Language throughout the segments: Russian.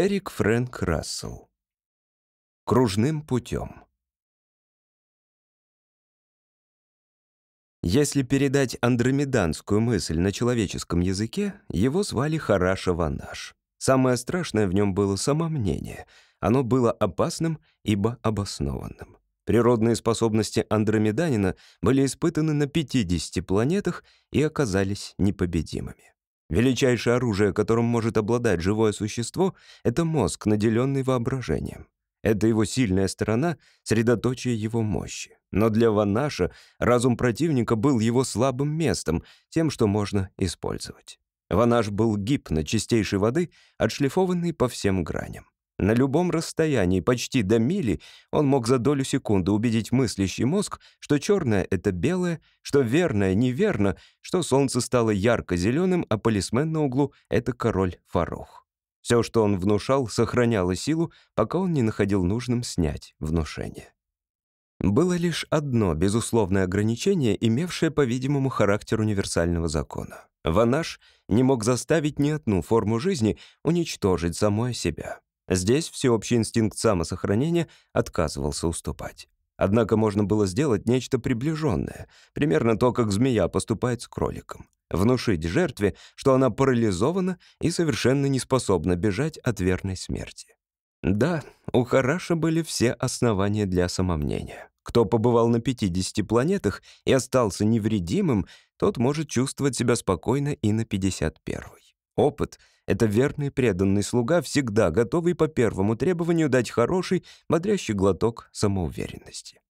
Эрик Фрэнк Рассел. Кружным путем. Если передать андромеданскую мысль на человеческом языке, его звали Хараша Ванаш. Самое страшное в нем было самомнение. Оно было опасным, ибо обоснованным. Природные способности андромеданина были испытаны на 50 планетах и оказались непобедимыми. Величайшее оружие, которым может обладать живое существо, это мозг, наделенный воображением. Это его сильная сторона, средоточие его мощи. Но для Ванаша разум противника был его слабым местом, тем, что можно использовать. Ванаш был гипно чистейшей воды, отшлифованный по всем граням. На любом расстоянии, почти до мили, он мог за долю секунды убедить мыслящий мозг, что черное — это белое, что верное — неверно, что солнце стало ярко-зеленым, а полисмен на углу — это король Фарух. Все, что он внушал, сохраняло силу, пока он не находил нужным снять внушение. Было лишь одно безусловное ограничение, имевшее, по-видимому, характер универсального закона. Ванаш не мог заставить ни одну форму жизни уничтожить самое себя. Здесь всеобщий инстинкт самосохранения отказывался уступать. Однако можно было сделать нечто приближенное, примерно то, как змея поступает с кроликом. Внушить жертве, что она парализована и совершенно не способна бежать от верной смерти. Да, у Хараша были все основания для самомнения. Кто побывал на 50 планетах и остался невредимым, тот может чувствовать себя спокойно и на 51-й. Опыт — это верный преданный слуга, всегда готовый по первому требованию дать хороший, бодрящий глоток самоуверенности.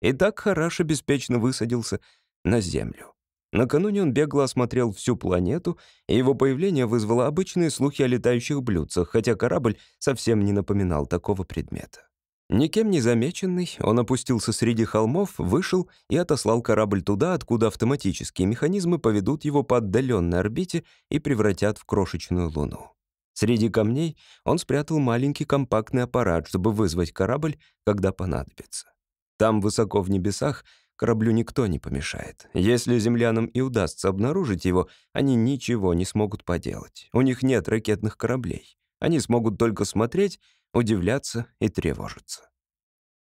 Итак, Хараш беспечно высадился на Землю. Накануне он бегло осмотрел всю планету, и его появление вызвало обычные слухи о летающих блюдцах, хотя корабль совсем не напоминал такого предмета. Никем не замеченный, он опустился среди холмов, вышел и отослал корабль туда, откуда автоматические механизмы поведут его по отдаленной орбите и превратят в крошечную луну. Среди камней он спрятал маленький компактный аппарат, чтобы вызвать корабль, когда понадобится. Там, высоко в небесах, кораблю никто не помешает. Если землянам и удастся обнаружить его, они ничего не смогут поделать. У них нет ракетных кораблей. Они смогут только смотреть удивляться и тревожиться.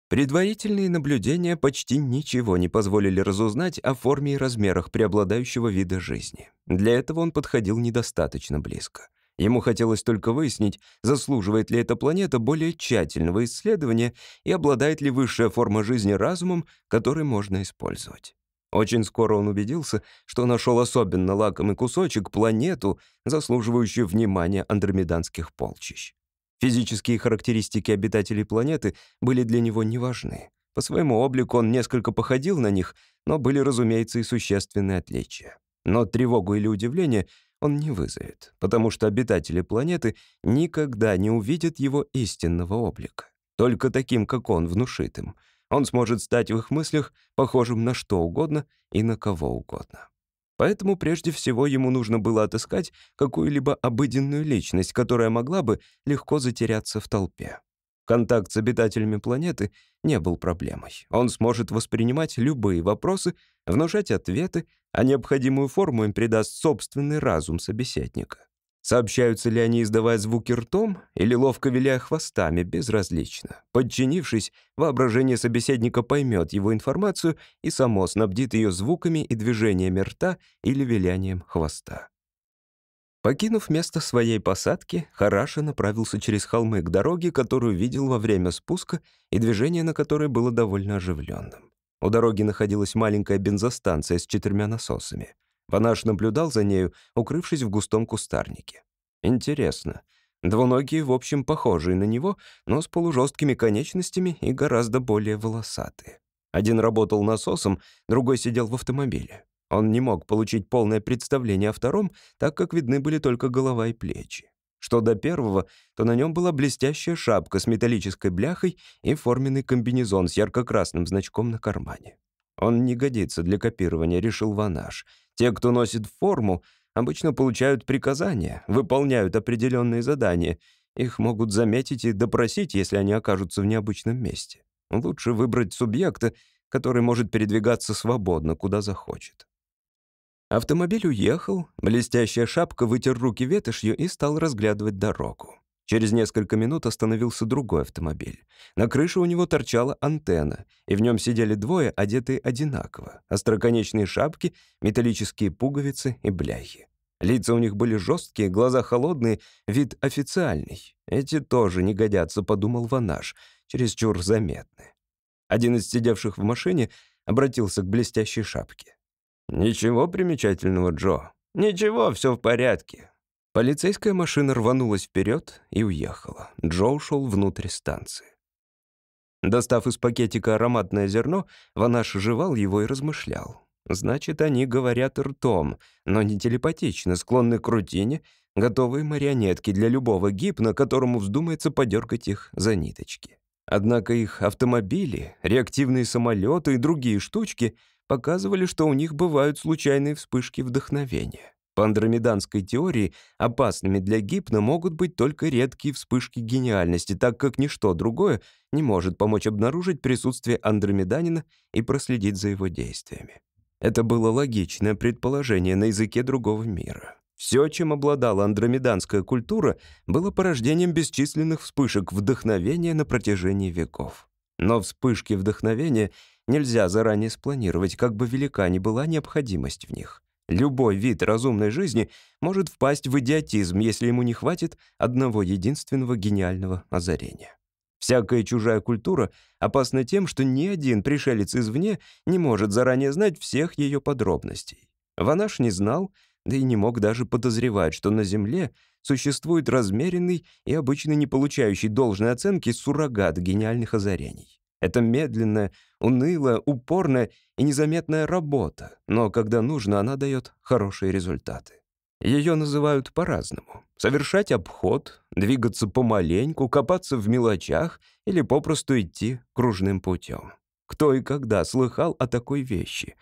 Предварительные наблюдения почти ничего не позволили разузнать о форме и размерах преобладающего вида жизни. Для этого он подходил недостаточно близко. Ему хотелось только выяснить, заслуживает ли эта планета более тщательного исследования и обладает ли высшая форма жизни разумом, который можно использовать. Очень скоро он убедился, что нашел особенно лакомый кусочек, планету, заслуживающую внимания андромеданских полчищ. Физические характеристики обитателей планеты были для него не важны. По своему облику он несколько походил на них, но были, разумеется, и существенные отличия. Но тревогу или удивление он не вызовет, потому что обитатели планеты никогда не увидят его истинного облика. Только таким, как он, внушит им. Он сможет стать в их мыслях похожим на что угодно и на кого угодно. Поэтому прежде всего ему нужно было отыскать какую-либо обыденную личность, которая могла бы легко затеряться в толпе. Контакт с обитателями планеты не был проблемой. Он сможет воспринимать любые вопросы, внушать ответы, а необходимую форму им придаст собственный разум собеседника. Сообщаются ли они, издавая звуки ртом или ловко виляя хвостами, безразлично. Подчинившись, воображение собеседника поймет его информацию и само снабдит ее звуками и движениями рта или вилянием хвоста. Покинув место своей посадки, Хараша направился через холмы к дороге, которую видел во время спуска и движение на которой было довольно оживленным. У дороги находилась маленькая бензостанция с четырьмя насосами. Ванаш наблюдал за нею, укрывшись в густом кустарнике. Интересно. Двуногие, в общем, похожие на него, но с полужесткими конечностями и гораздо более волосатые. Один работал насосом, другой сидел в автомобиле. Он не мог получить полное представление о втором, так как видны были только голова и плечи. Что до первого, то на нем была блестящая шапка с металлической бляхой и форменный комбинезон с ярко-красным значком на кармане. Он не годится для копирования, решил Ванаш — те, кто носит форму, обычно получают приказания, выполняют определенные задания. Их могут заметить и допросить, если они окажутся в необычном месте. Лучше выбрать субъекта, который может передвигаться свободно, куда захочет. Автомобиль уехал, блестящая шапка вытер руки ветошью и стал разглядывать дорогу. Через несколько минут остановился другой автомобиль. На крыше у него торчала антенна, и в нем сидели двое, одетые одинаково. Остроконечные шапки, металлические пуговицы и бляхи. Лица у них были жесткие, глаза холодные, вид официальный. Эти тоже не годятся, подумал Ванаш, чересчур заметны. Один из сидевших в машине обратился к блестящей шапке. «Ничего примечательного, Джо. Ничего, все в порядке. Полицейская машина рванулась вперед и уехала. Джо ушел внутрь станции. Достав из пакетика ароматное зерно, Ванаш жевал его и размышлял. Значит, они говорят ртом, но не телепатично, склонны к рутине, готовые марионетки для любого гипна, которому вздумается подергать их за ниточки. Однако их автомобили, реактивные самолеты и другие штучки показывали, что у них бывают случайные вспышки вдохновения. По андромеданской теории опасными для гипна могут быть только редкие вспышки гениальности, так как ничто другое не может помочь обнаружить присутствие андромеданина и проследить за его действиями. Это было логичное предположение на языке другого мира. Все, чем обладала андромеданская культура, было порождением бесчисленных вспышек вдохновения на протяжении веков. Но вспышки вдохновения нельзя заранее спланировать, как бы велика ни была необходимость в них. Любой вид разумной жизни может впасть в идиотизм, если ему не хватит одного единственного гениального озарения. Всякая чужая культура опасна тем, что ни один пришелец извне не может заранее знать всех ее подробностей. Ванаш не знал, да и не мог даже подозревать, что на Земле существует размеренный и обычно не получающий должной оценки суррогат гениальных озарений. Это медленная, унылая, упорная и незаметная работа, но когда нужно, она дает хорошие результаты. Ее называют по-разному. Совершать обход, двигаться помаленьку, копаться в мелочах или попросту идти кружным путем. Кто и когда слыхал о такой вещи?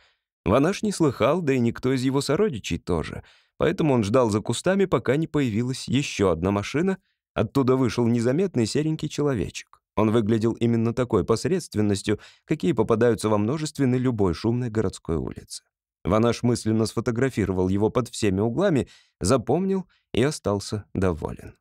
Ванаш не слыхал, да и никто из его сородичей тоже. Поэтому он ждал за кустами, пока не появилась еще одна машина. Оттуда вышел незаметный серенький человечек. Он выглядел именно такой посредственностью, какие попадаются во множестве на любой шумной городской улице. Ванаш мысленно сфотографировал его под всеми углами, запомнил и остался доволен.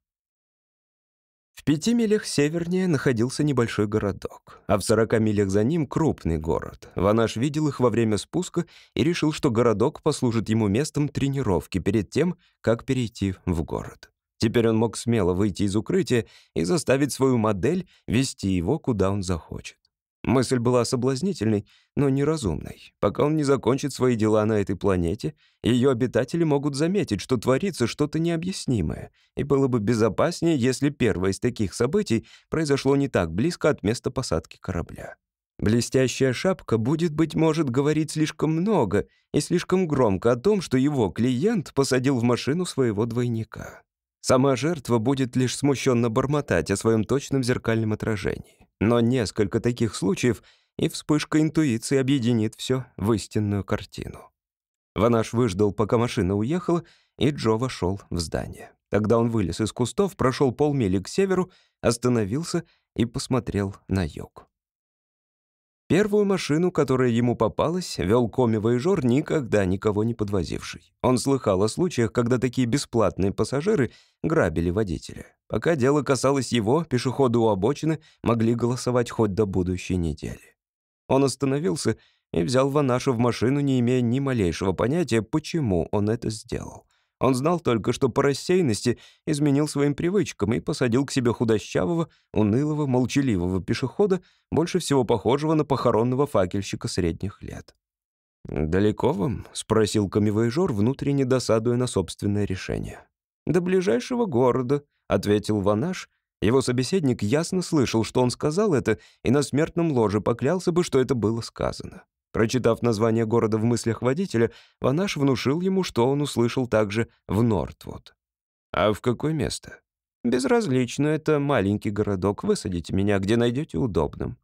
В пяти милях севернее находился небольшой городок, а в сорока милях за ним — крупный город. Ванаш видел их во время спуска и решил, что городок послужит ему местом тренировки перед тем, как перейти в город. Теперь он мог смело выйти из укрытия и заставить свою модель вести его, куда он захочет. Мысль была соблазнительной, но неразумной. Пока он не закончит свои дела на этой планете, ее обитатели могут заметить, что творится что-то необъяснимое, и было бы безопаснее, если первое из таких событий произошло не так близко от места посадки корабля. Блестящая шапка будет, быть может, говорить слишком много и слишком громко о том, что его клиент посадил в машину своего двойника. Сама жертва будет лишь смущенно бормотать о своем точном зеркальном отражении. Но несколько таких случаев, и вспышка интуиции объединит все в истинную картину. Ванаш выждал, пока машина уехала, и Джо вошел в здание. Тогда он вылез из кустов, прошел полмили к северу, остановился и посмотрел на юг. Первую машину, которая ему попалась, вел коми-воежор, никогда никого не подвозивший. Он слыхал о случаях, когда такие бесплатные пассажиры грабили водителя. Пока дело касалось его, пешеходы у обочины могли голосовать хоть до будущей недели. Он остановился и взял Ванаша в машину, не имея ни малейшего понятия, почему он это сделал. Он знал только, что по рассеянности изменил своим привычкам и посадил к себе худощавого, унылого, молчаливого пешехода, больше всего похожего на похоронного факельщика средних лет. «Далеко вам?» — спросил камевоежор, внутренне досадуя на собственное решение. «До ближайшего города», — ответил Ванаш. Его собеседник ясно слышал, что он сказал это, и на смертном ложе поклялся бы, что это было сказано. Прочитав название города в мыслях водителя, Ванаш внушил ему, что он услышал также в Нортвуд. «А в какое место?» «Безразлично, это маленький городок. Высадите меня, где найдете удобным».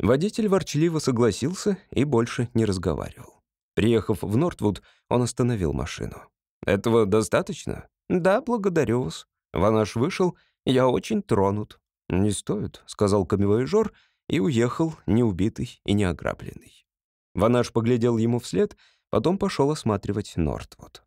Водитель ворчливо согласился и больше не разговаривал. Приехав в Нортвуд, он остановил машину. «Этого достаточно?» «Да, благодарю вас». Ванаш вышел, я очень тронут. «Не стоит», — сказал камевоежор и уехал, неубитый и не ограбленный. Ванаш поглядел ему вслед, потом пошел осматривать Нортвуд.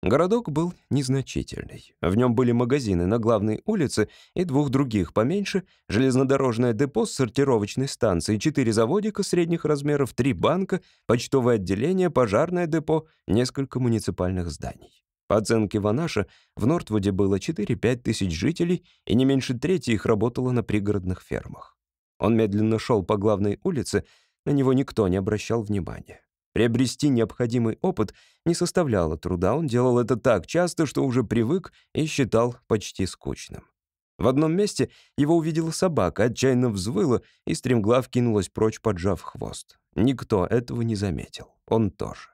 Городок был незначительный. В нем были магазины на главной улице и двух других поменьше, железнодорожное депо с сортировочной станцией, четыре заводика средних размеров, три банка, почтовое отделение, пожарное депо, несколько муниципальных зданий. По оценке Ванаша, в Нортвуде было 4-5 тысяч жителей, и не меньше трети их работало на пригородных фермах. Он медленно шел по главной улице, на него никто не обращал внимания. Приобрести необходимый опыт не составляло труда, он делал это так часто, что уже привык и считал почти скучным. В одном месте его увидела собака, отчаянно взвыла и стремглав кинулась прочь, поджав хвост. Никто этого не заметил, он тоже.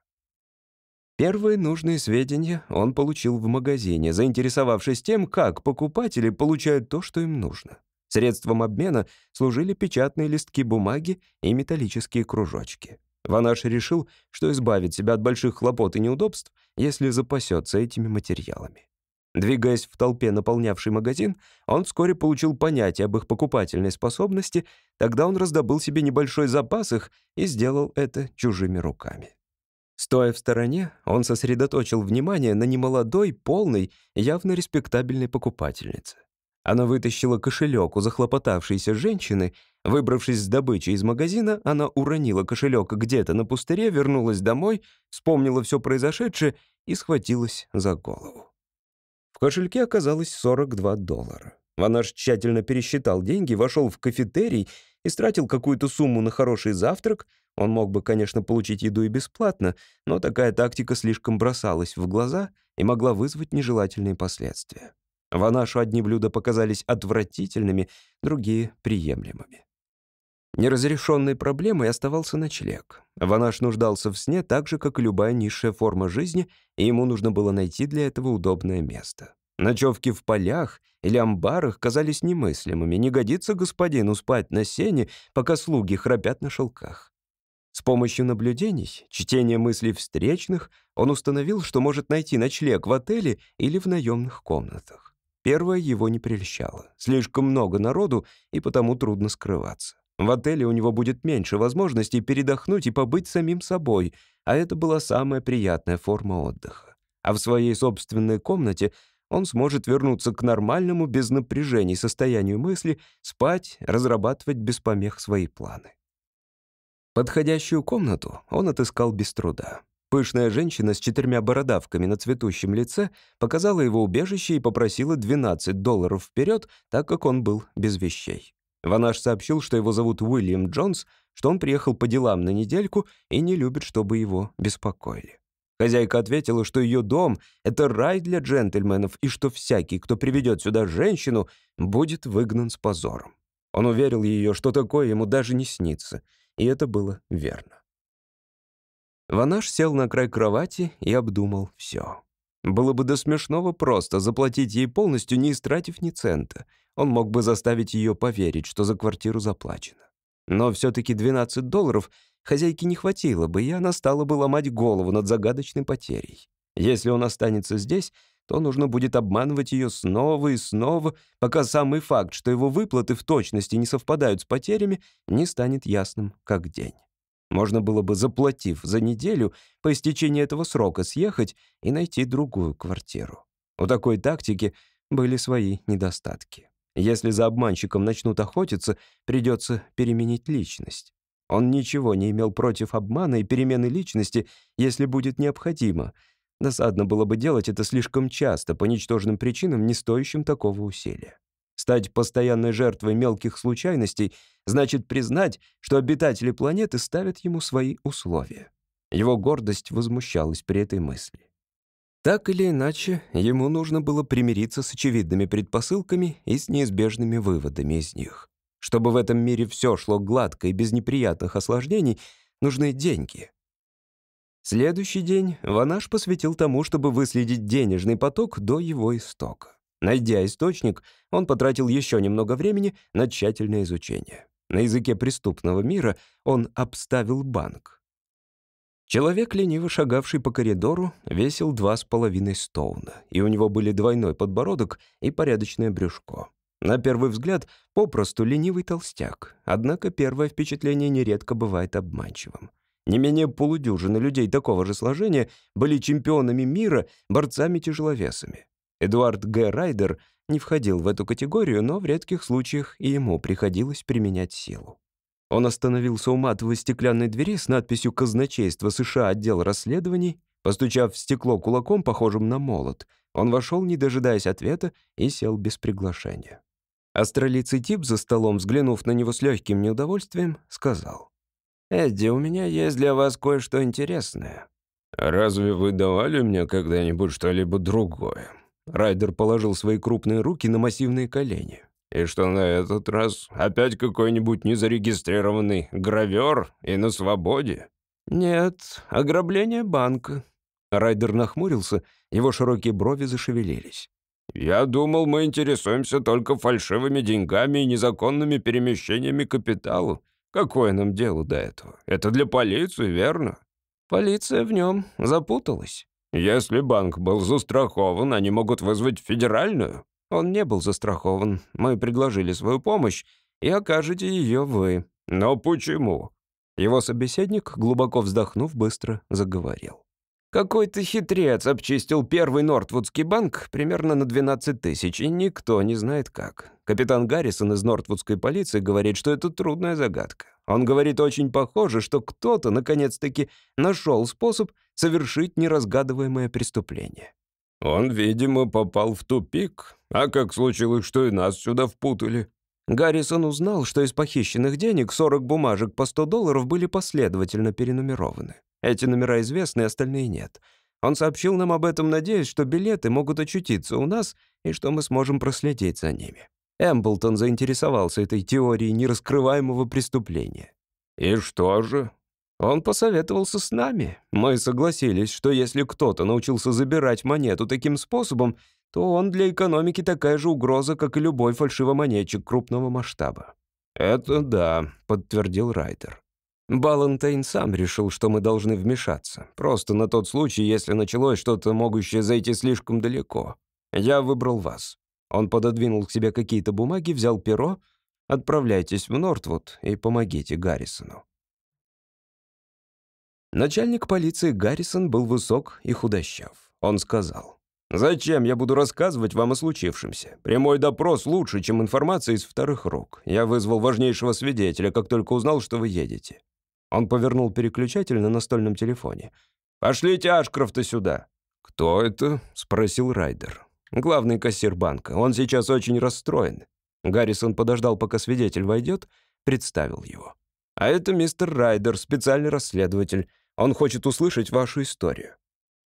Первые нужные сведения он получил в магазине, заинтересовавшись тем, как покупатели получают то, что им нужно. Средством обмена служили печатные листки бумаги и металлические кружочки. Ванаш решил, что избавит себя от больших хлопот и неудобств, если запасется этими материалами. Двигаясь в толпе, наполнявший магазин, он вскоре получил понятие об их покупательной способности, тогда он раздобыл себе небольшой запас их и сделал это чужими руками. Стоя в стороне, он сосредоточил внимание на немолодой, полной, явно респектабельной покупательнице. Она вытащила кошелек у захлопотавшейся женщины. Выбравшись с добычей из магазина, она уронила кошелек где-то на пустыре, вернулась домой, вспомнила все произошедшее и схватилась за голову. В кошельке оказалось 42 доллара. Ванаш тщательно пересчитал деньги, вошел в кафетерий и стратил какую-то сумму на хороший завтрак. Он мог бы, конечно, получить еду и бесплатно, но такая тактика слишком бросалась в глаза и могла вызвать нежелательные последствия. Ванашу одни блюда показались отвратительными, другие — приемлемыми. Неразрешенной проблемой оставался ночлег. Ванаш нуждался в сне так же, как и любая низшая форма жизни, и ему нужно было найти для этого удобное место. Ночевки в полях или амбарах казались немыслимыми. Не годится господину спать на сене, пока слуги храпят на шелках. С помощью наблюдений, чтения мыслей встречных, он установил, что может найти ночлег в отеле или в наемных комнатах. Первое его не прельщало. Слишком много народу, и потому трудно скрываться. В отеле у него будет меньше возможностей передохнуть и побыть самим собой, а это была самая приятная форма отдыха. А в своей собственной комнате он сможет вернуться к нормальному, без напряжений состоянию мысли, спать, разрабатывать без помех свои планы. Подходящую комнату он отыскал без труда. Пышная женщина с четырьмя бородавками на цветущем лице показала его убежище и попросила 12 долларов вперед, так как он был без вещей. Ванаш сообщил, что его зовут Уильям Джонс, что он приехал по делам на недельку и не любит, чтобы его беспокоили. Хозяйка ответила, что ее дом — это рай для джентльменов, и что всякий, кто приведет сюда женщину, будет выгнан с позором. Он уверил ее, что такое ему даже не снится, и это было верно. Ванаш сел на край кровати и обдумал все. Было бы до смешного просто заплатить ей полностью, не истратив ни цента. Он мог бы заставить ее поверить, что за квартиру заплачено. Но все-таки 12 долларов хозяйке не хватило бы, и она стала бы ломать голову над загадочной потерей. Если он останется здесь, то нужно будет обманывать ее снова и снова, пока самый факт, что его выплаты в точности не совпадают с потерями, не станет ясным как день. Можно было бы, заплатив за неделю, по истечении этого срока съехать и найти другую квартиру. У такой тактики были свои недостатки. Если за обманщиком начнут охотиться, придется переменить личность. Он ничего не имел против обмана и перемены личности, если будет необходимо. Досадно было бы делать это слишком часто, по ничтожным причинам, не стоящим такого усилия. Стать постоянной жертвой мелких случайностей значит признать, что обитатели планеты ставят ему свои условия. Его гордость возмущалась при этой мысли. Так или иначе, ему нужно было примириться с очевидными предпосылками и с неизбежными выводами из них. Чтобы в этом мире все шло гладко и без неприятных осложнений, нужны деньги. Следующий день Ванаш посвятил тому, чтобы выследить денежный поток до его истока. Найдя источник, он потратил еще немного времени на тщательное изучение. На языке преступного мира он обставил банк. Человек, лениво шагавший по коридору, весил два с половиной стоуна, и у него были двойной подбородок и порядочное брюшко. На первый взгляд, попросту ленивый толстяк, однако первое впечатление нередко бывает обманчивым. Не менее полудюжины людей такого же сложения были чемпионами мира, борцами-тяжеловесами. Эдуард Г. Райдер не входил в эту категорию, но в редких случаях и ему приходилось применять силу. Он остановился у матовой стеклянной двери с надписью «Казначейство США. Отдел расследований». Постучав в стекло кулаком, похожим на молот, он вошел, не дожидаясь ответа, и сел без приглашения. Астролицый тип за столом, взглянув на него с легким неудовольствием, сказал. «Эдди, у меня есть для вас кое-что интересное». «Разве вы давали мне когда-нибудь что-либо другое?» Райдер положил свои крупные руки на массивные колени. «И что на этот раз? Опять какой-нибудь незарегистрированный гравер и на свободе?» «Нет, ограбление банка». Райдер нахмурился, его широкие брови зашевелились. «Я думал, мы интересуемся только фальшивыми деньгами и незаконными перемещениями капитала. Какое нам дело до этого? Это для полиции, верно?» «Полиция в нем запуталась». «Если банк был застрахован, они могут вызвать федеральную». «Он не был застрахован. Мы предложили свою помощь, и окажете ее вы». «Но почему?» Его собеседник, глубоко вздохнув, быстро заговорил. Какой-то хитрец обчистил первый Нортвудский банк примерно на 12 тысяч, и никто не знает как. Капитан Гаррисон из Нортвудской полиции говорит, что это трудная загадка. Он говорит очень похоже, что кто-то наконец-таки нашел способ совершить неразгадываемое преступление. Он, видимо, попал в тупик. А как случилось, что и нас сюда впутали? Гаррисон узнал, что из похищенных денег 40 бумажек по 100 долларов были последовательно перенумерованы. Эти номера известны, остальные нет. Он сообщил нам об этом, надеясь, что билеты могут очутиться у нас и что мы сможем проследить за ними. Эмблтон заинтересовался этой теорией нераскрываемого преступления. «И что же?» Он посоветовался с нами. Мы согласились, что если кто-то научился забирать монету таким способом, то он для экономики такая же угроза, как и любой фальшивомонетчик крупного масштаба. «Это да», — подтвердил Райтер. Балантейн сам решил, что мы должны вмешаться. Просто на тот случай, если началось что-то, могущее зайти слишком далеко. Я выбрал вас. Он пододвинул к себе какие-то бумаги, взял перо. Отправляйтесь в Нортвуд и помогите Гаррисону. Начальник полиции Гаррисон был высок и худощав. Он сказал, «Зачем я буду рассказывать вам о случившемся? Прямой допрос лучше, чем информация из вторых рук. Я вызвал важнейшего свидетеля, как только узнал, что вы едете. Он повернул переключатель на настольном телефоне. «Пошлите Ашкрофта сюда». «Кто это?» — спросил Райдер. «Главный кассир банка. Он сейчас очень расстроен». Гаррисон подождал, пока свидетель войдет, представил его. «А это мистер Райдер, специальный расследователь. Он хочет услышать вашу историю».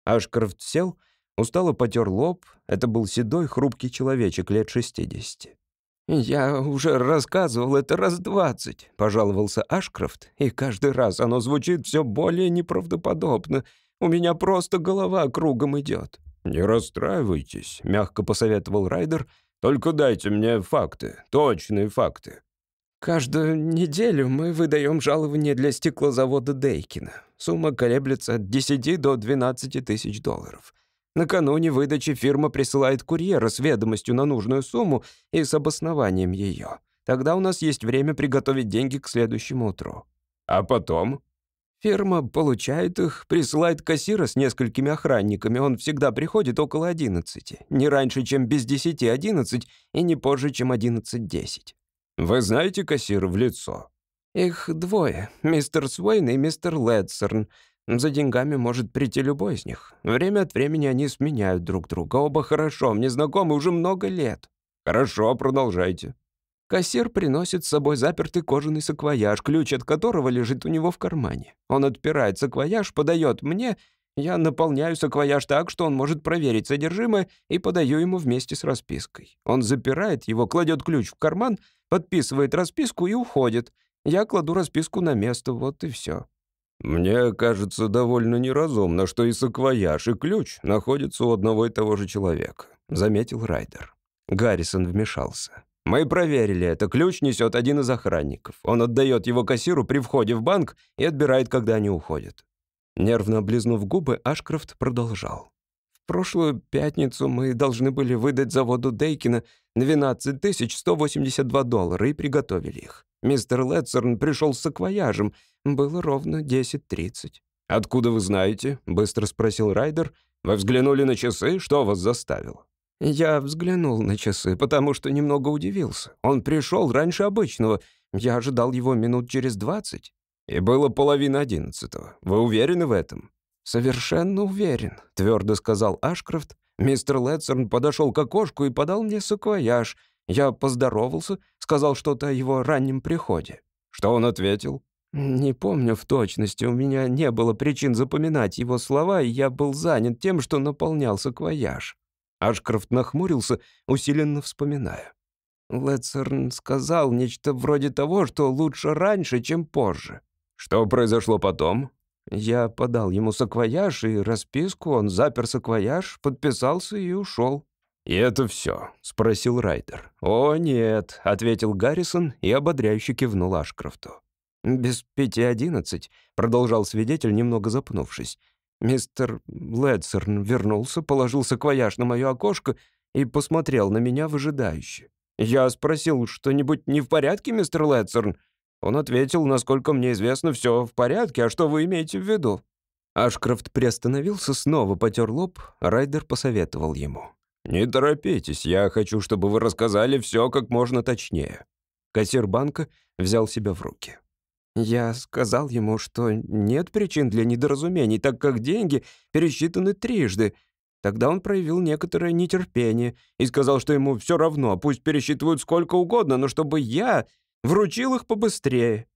Ашкрофт сел, устало потер лоб. Это был седой, хрупкий человечек лет шестидесяти. «Я уже рассказывал это раз двадцать», — пожаловался Ашкрофт, «и каждый раз оно звучит все более неправдоподобно. У меня просто голова кругом идет». «Не расстраивайтесь», — мягко посоветовал Райдер, «только дайте мне факты, точные факты». «Каждую неделю мы выдаем жалование для стеклозавода Дейкина. Сумма колеблется от 10 до 12 тысяч долларов. Накануне выдачи фирма присылает курьера с ведомостью на нужную сумму и с обоснованием ее. Тогда у нас есть время приготовить деньги к следующему утру. А потом? Фирма получает их, присылает кассира с несколькими охранниками. Он всегда приходит около 11. Не раньше, чем без 10-11 и не позже, чем 11-10. Вы знаете кассира в лицо? Их двое. Мистер Суэйн и мистер Ледсерн. За деньгами может прийти любой из них. Время от времени они сменяют друг друга. Оба хорошо, мне знакомы уже много лет. Хорошо, продолжайте. Кассир приносит с собой запертый кожаный саквояж, ключ от которого лежит у него в кармане. Он отпирает саквояж, подает мне, я наполняю саквояж так, что он может проверить содержимое и подаю ему вместе с распиской. Он запирает его, кладет ключ в карман, подписывает расписку и уходит. Я кладу расписку на место, вот и все. «Мне кажется довольно неразумно, что и саквояж, и ключ находятся у одного и того же человека», — заметил Райдер. Гаррисон вмешался. «Мы проверили это. Ключ несет один из охранников. Он отдает его кассиру при входе в банк и отбирает, когда они уходят». Нервно облизнув губы, Ашкрофт продолжал. «В прошлую пятницу мы должны были выдать заводу Дейкина 12 182 доллара и приготовили их. Мистер Летцерн пришел с саквояжем. Было ровно 10.30. «Откуда вы знаете?» — быстро спросил Райдер. «Вы взглянули на часы? Что вас заставило?» Я взглянул на часы, потому что немного удивился. Он пришел раньше обычного. Я ожидал его минут через двадцать. И было половина одиннадцатого. Вы уверены в этом? «Совершенно уверен», — твердо сказал Ашкрафт. Мистер Летцерн подошел к окошку и подал мне саквояж. Я поздоровался, сказал что-то о его раннем приходе. Что он ответил? Не помню в точности, у меня не было причин запоминать его слова, и я был занят тем, что наполнял саквояж. Ашкрафт нахмурился, усиленно вспоминая. Летцерн сказал нечто вроде того, что лучше раньше, чем позже. Что произошло потом? Я подал ему саквояж и расписку, он запер саквояж, подписался и ушел. «И это все?» — спросил Райдер. «О, нет», — ответил Гаррисон и ободряюще кивнул Ашкрафту. «Без пяти одиннадцать», — продолжал свидетель, немного запнувшись. Мистер Ледсерн вернулся, положил саквояж на мое окошко и посмотрел на меня выжидающе. Я спросил, что-нибудь не в порядке, мистер Ледсерн? Он ответил, насколько мне известно, все в порядке, а что вы имеете в виду? Ашкрафт приостановился, снова потер лоб, Райдер посоветовал ему. «Не торопитесь, я хочу, чтобы вы рассказали все как можно точнее». Кассир банка взял себя в руки. Я сказал ему, что нет причин для недоразумений, так как деньги пересчитаны трижды. Тогда он проявил некоторое нетерпение и сказал, что ему все равно, пусть пересчитывают сколько угодно, но чтобы я вручил их побыстрее.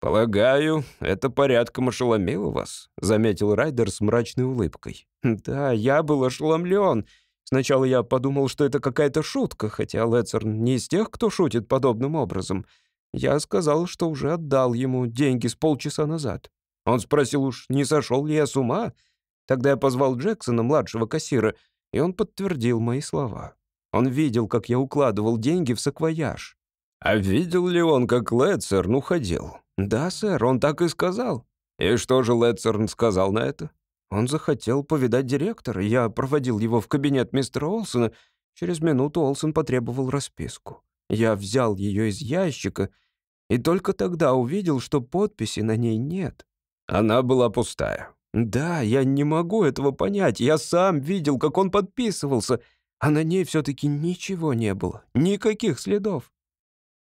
«Полагаю, это порядком ошеломило вас», — заметил Райдер с мрачной улыбкой. «Да, я был ошеломлен. Сначала я подумал, что это какая-то шутка, хотя Лецерн не из тех, кто шутит подобным образом. Я сказал, что уже отдал ему деньги с полчаса назад. Он спросил уж, не сошел ли я с ума. Тогда я позвал Джексона, младшего кассира, и он подтвердил мои слова. Он видел, как я укладывал деньги в саквояж. «А видел ли он, как Летцерн уходил?» «Да, сэр, он так и сказал». «И что же Летцерн сказал на это?» Он захотел повидать директора. Я проводил его в кабинет мистера Олсона. Через минуту Олсон потребовал расписку. Я взял ее из ящика и только тогда увидел, что подписи на ней нет. Она была пустая. Да, я не могу этого понять. Я сам видел, как он подписывался, а на ней все-таки ничего не было. Никаких следов.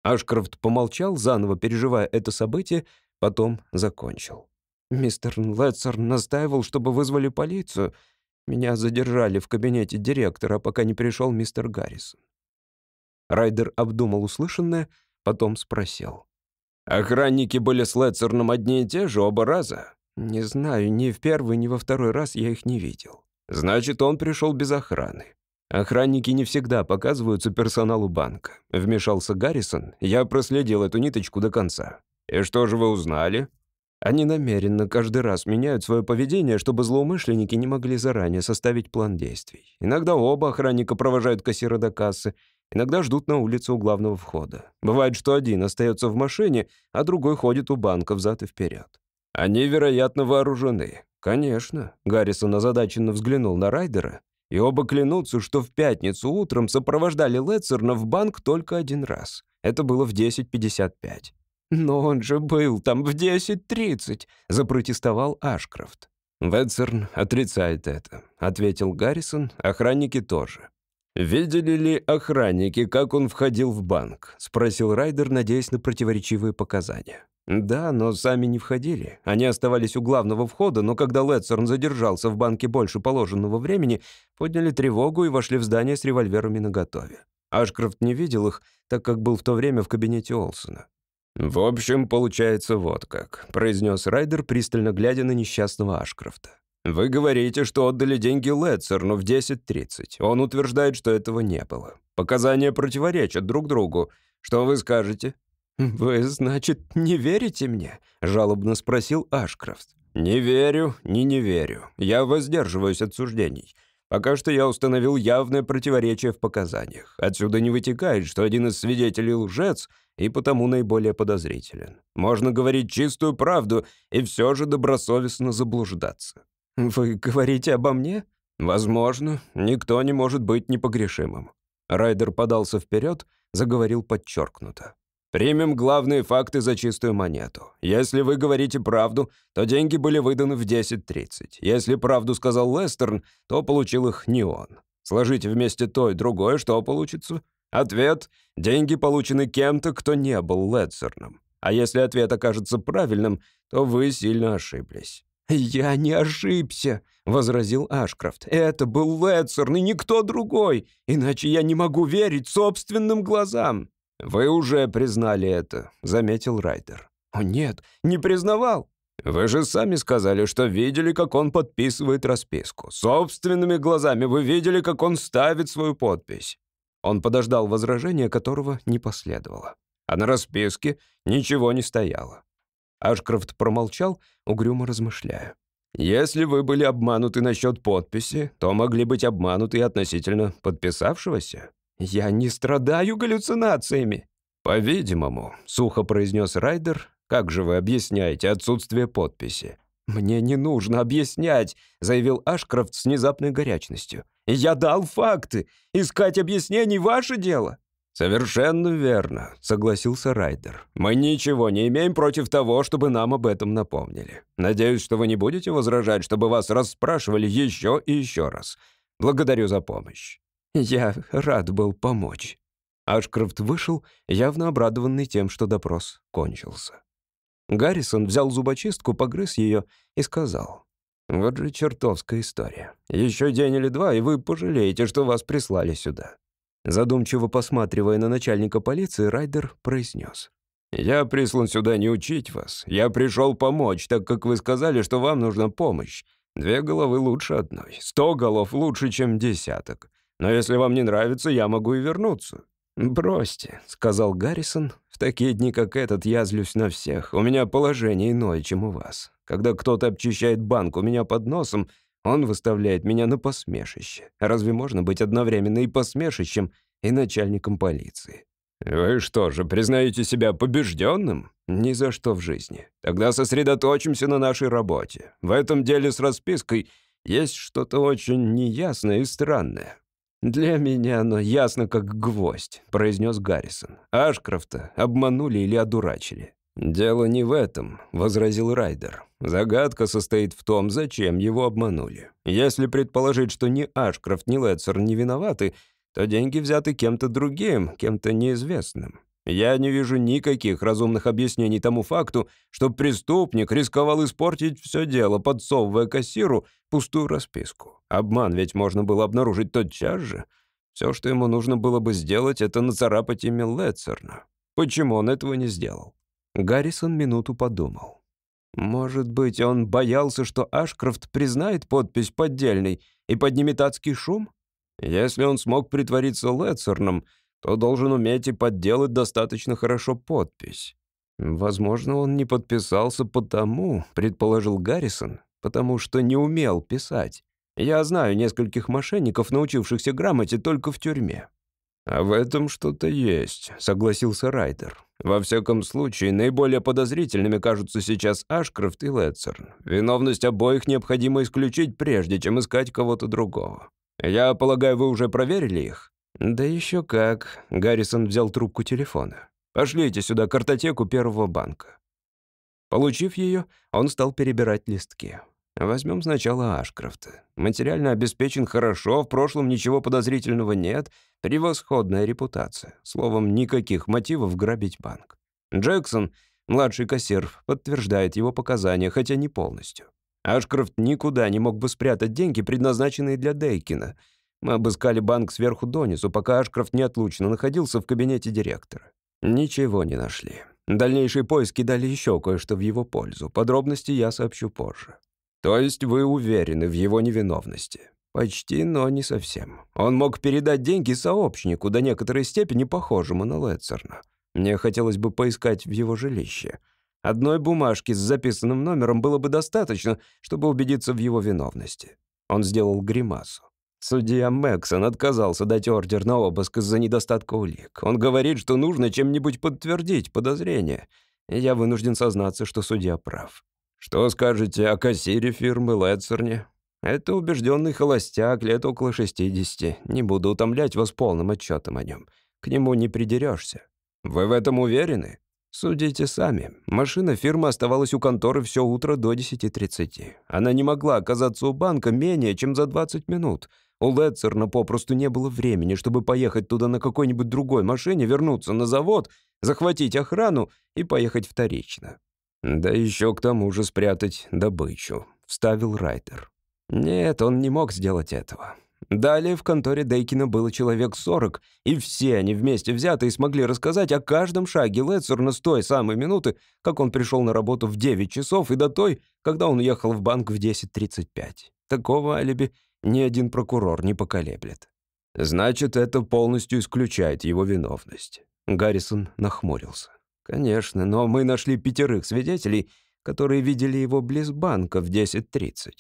Ашкрафт помолчал, заново переживая это событие, потом закончил. Мистер Летцер настаивал, чтобы вызвали полицию. Меня задержали в кабинете директора, пока не пришел мистер Гаррисон. Райдер обдумал услышанное, потом спросил. «Охранники были с Летцерном одни и те же оба раза?» «Не знаю, ни в первый, ни во второй раз я их не видел». «Значит, он пришел без охраны». «Охранники не всегда показываются персоналу банка», — вмешался Гаррисон. «Я проследил эту ниточку до конца». «И что же вы узнали?» Они намеренно каждый раз меняют свое поведение, чтобы злоумышленники не могли заранее составить план действий. Иногда оба охранника провожают кассира до кассы, Иногда ждут на улице у главного входа. Бывает, что один остается в машине, а другой ходит у банка взад и вперед. Они, вероятно, вооружены. Конечно. Гаррисон озадаченно взглянул на Райдера, и оба клянутся, что в пятницу утром сопровождали Летцерна в банк только один раз. Это было в 10.55. «Но он же был там в 10.30», — запротестовал Ашкрафт. «Ветцерн отрицает это», — ответил Гаррисон, охранники тоже. «Видели ли охранники, как он входил в банк?» — спросил Райдер, надеясь на противоречивые показания. «Да, но сами не входили. Они оставались у главного входа, но когда Летцерн задержался в банке больше положенного времени, подняли тревогу и вошли в здание с револьверами наготове. Ашкрафт не видел их, так как был в то время в кабинете Олсона. «В общем, получается вот как», — произнес Райдер, пристально глядя на несчастного Ашкрафта. Вы говорите, что отдали деньги Летцерну в 10.30. Он утверждает, что этого не было. Показания противоречат друг другу. Что вы скажете?» «Вы, значит, не верите мне?» — жалобно спросил Ашкрафт. «Не верю, не не верю. Я воздерживаюсь от суждений. Пока что я установил явное противоречие в показаниях. Отсюда не вытекает, что один из свидетелей лжец и потому наиболее подозрителен. Можно говорить чистую правду и все же добросовестно заблуждаться. «Вы говорите обо мне?» «Возможно. Никто не может быть непогрешимым». Райдер подался вперед, заговорил подчеркнуто. Примем главные факты за чистую монету. Если вы говорите правду, то деньги были выданы в 10.30. Если правду сказал Лестерн, то получил их не он. Сложите вместе то и другое, что получится? Ответ — деньги получены кем-то, кто не был Лестерном. А если ответ окажется правильным, то вы сильно ошиблись. «Я не ошибся», — возразил Ашкрафт. «Это был Летцерн и никто другой, иначе я не могу верить собственным глазам». «Вы уже признали это», — заметил Райдер. «О нет, не признавал». «Вы же сами сказали, что видели, как он подписывает расписку. Собственными глазами вы видели, как он ставит свою подпись». Он подождал возражения, которого не последовало. А на расписке ничего не стояло. Ашкрафт промолчал, угрюмо размышляя. «Если вы были обмануты насчет подписи, то могли быть обмануты относительно подписавшегося. «Я не страдаю галлюцинациями». «По-видимому», — сухо произнес Райдер, «как же вы объясняете отсутствие подписи?» «Мне не нужно объяснять», — заявил Ашкрафт с внезапной горячностью. «Я дал факты. Искать объяснений — ваше дело». «Совершенно верно», — согласился Райдер. «Мы ничего не имеем против того, чтобы нам об этом напомнили. Надеюсь, что вы не будете возражать, чтобы вас расспрашивали еще и еще раз. Благодарю за помощь». Я рад был помочь. Ашкрафт вышел, явно обрадованный тем, что допрос кончился. Гаррисон взял зубочистку, погрыз ее и сказал. «Вот же чертовская история. Еще день или два, и вы пожалеете, что вас прислали сюда». Задумчиво посматривая на начальника полиции, Райдер произнес. «Я прислан сюда не учить вас. Я пришел помочь, так как вы сказали, что вам нужна помощь. Две головы лучше одной. Сто голов лучше, чем десяток. Но если вам не нравится, я могу и вернуться». «Бросьте», — сказал Гаррисон. «В такие дни, как этот, я злюсь на всех. У меня положение иное, чем у вас. Когда кто-то обчищает банк у меня под носом, он выставляет меня на посмешище. Разве можно быть одновременно и посмешищем, и начальником полиции?» «Вы что же, признаете себя побежденным?» «Ни за что в жизни. Тогда сосредоточимся на нашей работе. В этом деле с распиской есть что-то очень неясное и странное. «Для меня оно ясно как гвоздь», — произнес Гаррисон. «Ашкрафта обманули или одурачили». «Дело не в этом», — возразил Райдер. «Загадка состоит в том, зачем его обманули. Если предположить, что ни Ашкрафт, ни Летцер не виноваты, то деньги взяты кем-то другим, кем-то неизвестным. Я не вижу никаких разумных объяснений тому факту, что преступник рисковал испортить все дело, подсовывая кассиру пустую расписку. Обман ведь можно было обнаружить тотчас же. Все, что ему нужно было бы сделать, это нацарапать имя Летцерна. Почему он этого не сделал? Гаррисон минуту подумал. Может быть, он боялся, что Ашкрафт признает подпись поддельной и поднимет адский шум? Если он смог притвориться Летцерном, то должен уметь и подделать достаточно хорошо подпись. Возможно, он не подписался потому, предположил Гаррисон, потому что не умел писать. Я знаю нескольких мошенников, научившихся грамоте только в тюрьме. «А в этом что-то есть», — согласился Райдер. «Во всяком случае, наиболее подозрительными кажутся сейчас Ашкрафт и Летцерн. Виновность обоих необходимо исключить, прежде чем искать кого-то другого. Я полагаю, вы уже проверили их?» «Да еще как». Гаррисон взял трубку телефона. «Пошлите сюда картотеку первого банка». Получив ее, он стал перебирать листки. Возьмем сначала Ашкрафта. Материально обеспечен хорошо, в прошлом ничего подозрительного нет, превосходная репутация. Словом, никаких мотивов грабить банк. Джексон, младший кассир, подтверждает его показания, хотя не полностью. Ашкрафт никуда не мог бы спрятать деньги, предназначенные для Дейкина — мы обыскали банк сверху донизу, пока Ашкрафт неотлучно находился в кабинете директора. Ничего не нашли. Дальнейшие поиски дали еще кое-что в его пользу. Подробности я сообщу позже. То есть вы уверены в его невиновности? Почти, но не совсем. Он мог передать деньги сообщнику, до некоторой степени похожему на Летцерна. Мне хотелось бы поискать в его жилище. Одной бумажки с записанным номером было бы достаточно, чтобы убедиться в его виновности. Он сделал гримасу. Судья Мэксон отказался дать ордер на обыск из-за недостатка улик. Он говорит, что нужно чем-нибудь подтвердить подозрение. я вынужден сознаться, что судья прав. Что скажете о кассире фирмы Летцерне? Это убежденный холостяк, лет около 60. Не буду утомлять вас полным отчетом о нем. К нему не придерешься. Вы в этом уверены? Судите сами. Машина фирмы оставалась у конторы все утро до 10.30. Она не могла оказаться у банка менее чем за 20 минут. У Летцерна попросту не было времени, чтобы поехать туда на какой-нибудь другой машине, вернуться на завод, захватить охрану и поехать вторично. Да еще к тому же спрятать добычу, вставил Райдер. Нет, он не мог сделать этого. Далее в конторе Дейкина было человек 40, и все они вместе взятые смогли рассказать о каждом шаге Летцерна с той самой минуты, как он пришел на работу в 9 часов, и до той, когда он ехал в банк в 10.35. Такого алиби ни один прокурор не поколеблет. Значит, это полностью исключает его виновность. Гаррисон нахмурился. Конечно, но мы нашли пятерых свидетелей, которые видели его близ банка в 10.30.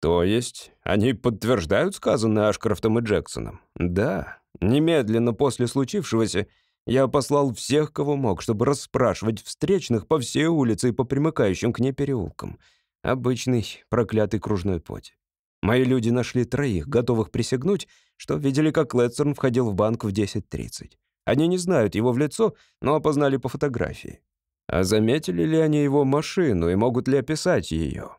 То есть они подтверждают сказанное Ашкрафтом и Джексоном? Да. Немедленно после случившегося я послал всех, кого мог, чтобы расспрашивать встречных по всей улице и по примыкающим к ней переулкам. Обычный проклятый кружной путь. Мои люди нашли троих, готовых присягнуть, что видели, как Летцерн входил в банк в 10.30. Они не знают его в лицо, но опознали по фотографии. А заметили ли они его машину и могут ли описать ее?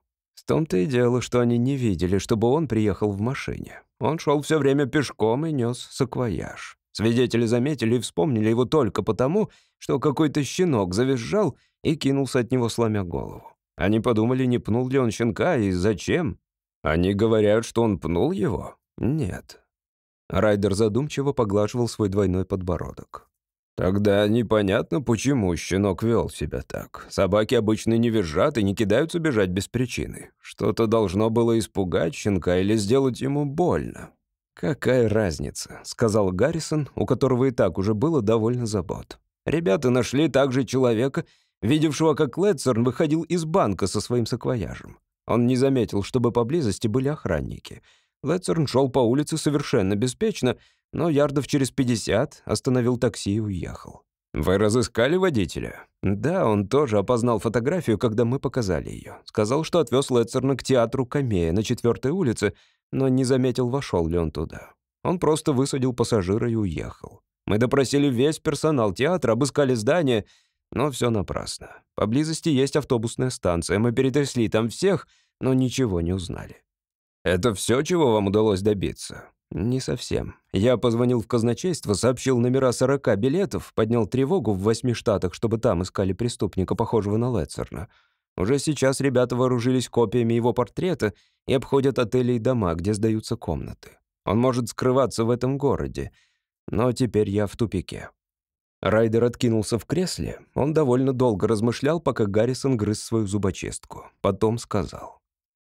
том-то и дело, что они не видели, чтобы он приехал в машине. Он шел все время пешком и нес саквояж. Свидетели заметили и вспомнили его только потому, что какой-то щенок завизжал и кинулся от него, сломя голову. Они подумали, не пнул ли он щенка и зачем. Они говорят, что он пнул его? Нет. Райдер задумчиво поглаживал свой двойной подбородок. Тогда непонятно, почему щенок вел себя так. Собаки обычно не визжат и не кидаются бежать без причины. Что-то должно было испугать щенка или сделать ему больно. «Какая разница?» — сказал Гаррисон, у которого и так уже было довольно забот. Ребята нашли также человека, видевшего, как Летцерн выходил из банка со своим саквояжем. Он не заметил, чтобы поблизости были охранники. Летцерн шел по улице совершенно беспечно, но ярдов через 50 остановил такси и уехал. «Вы разыскали водителя?» «Да, он тоже опознал фотографию, когда мы показали ее. Сказал, что отвез Летцерна к театру Камея на четвертой улице, но не заметил, вошел ли он туда. Он просто высадил пассажира и уехал. Мы допросили весь персонал театра, обыскали здание, но все напрасно. Поблизости есть автобусная станция, мы перетрясли там всех, но ничего не узнали». «Это все, чего вам удалось добиться?» «Не совсем. Я позвонил в казначейство, сообщил номера 40 билетов, поднял тревогу в восьми штатах, чтобы там искали преступника, похожего на Летцерна. Уже сейчас ребята вооружились копиями его портрета и обходят отели и дома, где сдаются комнаты. Он может скрываться в этом городе. Но теперь я в тупике». Райдер откинулся в кресле. Он довольно долго размышлял, пока Гаррисон грыз свою зубочистку. Потом сказал.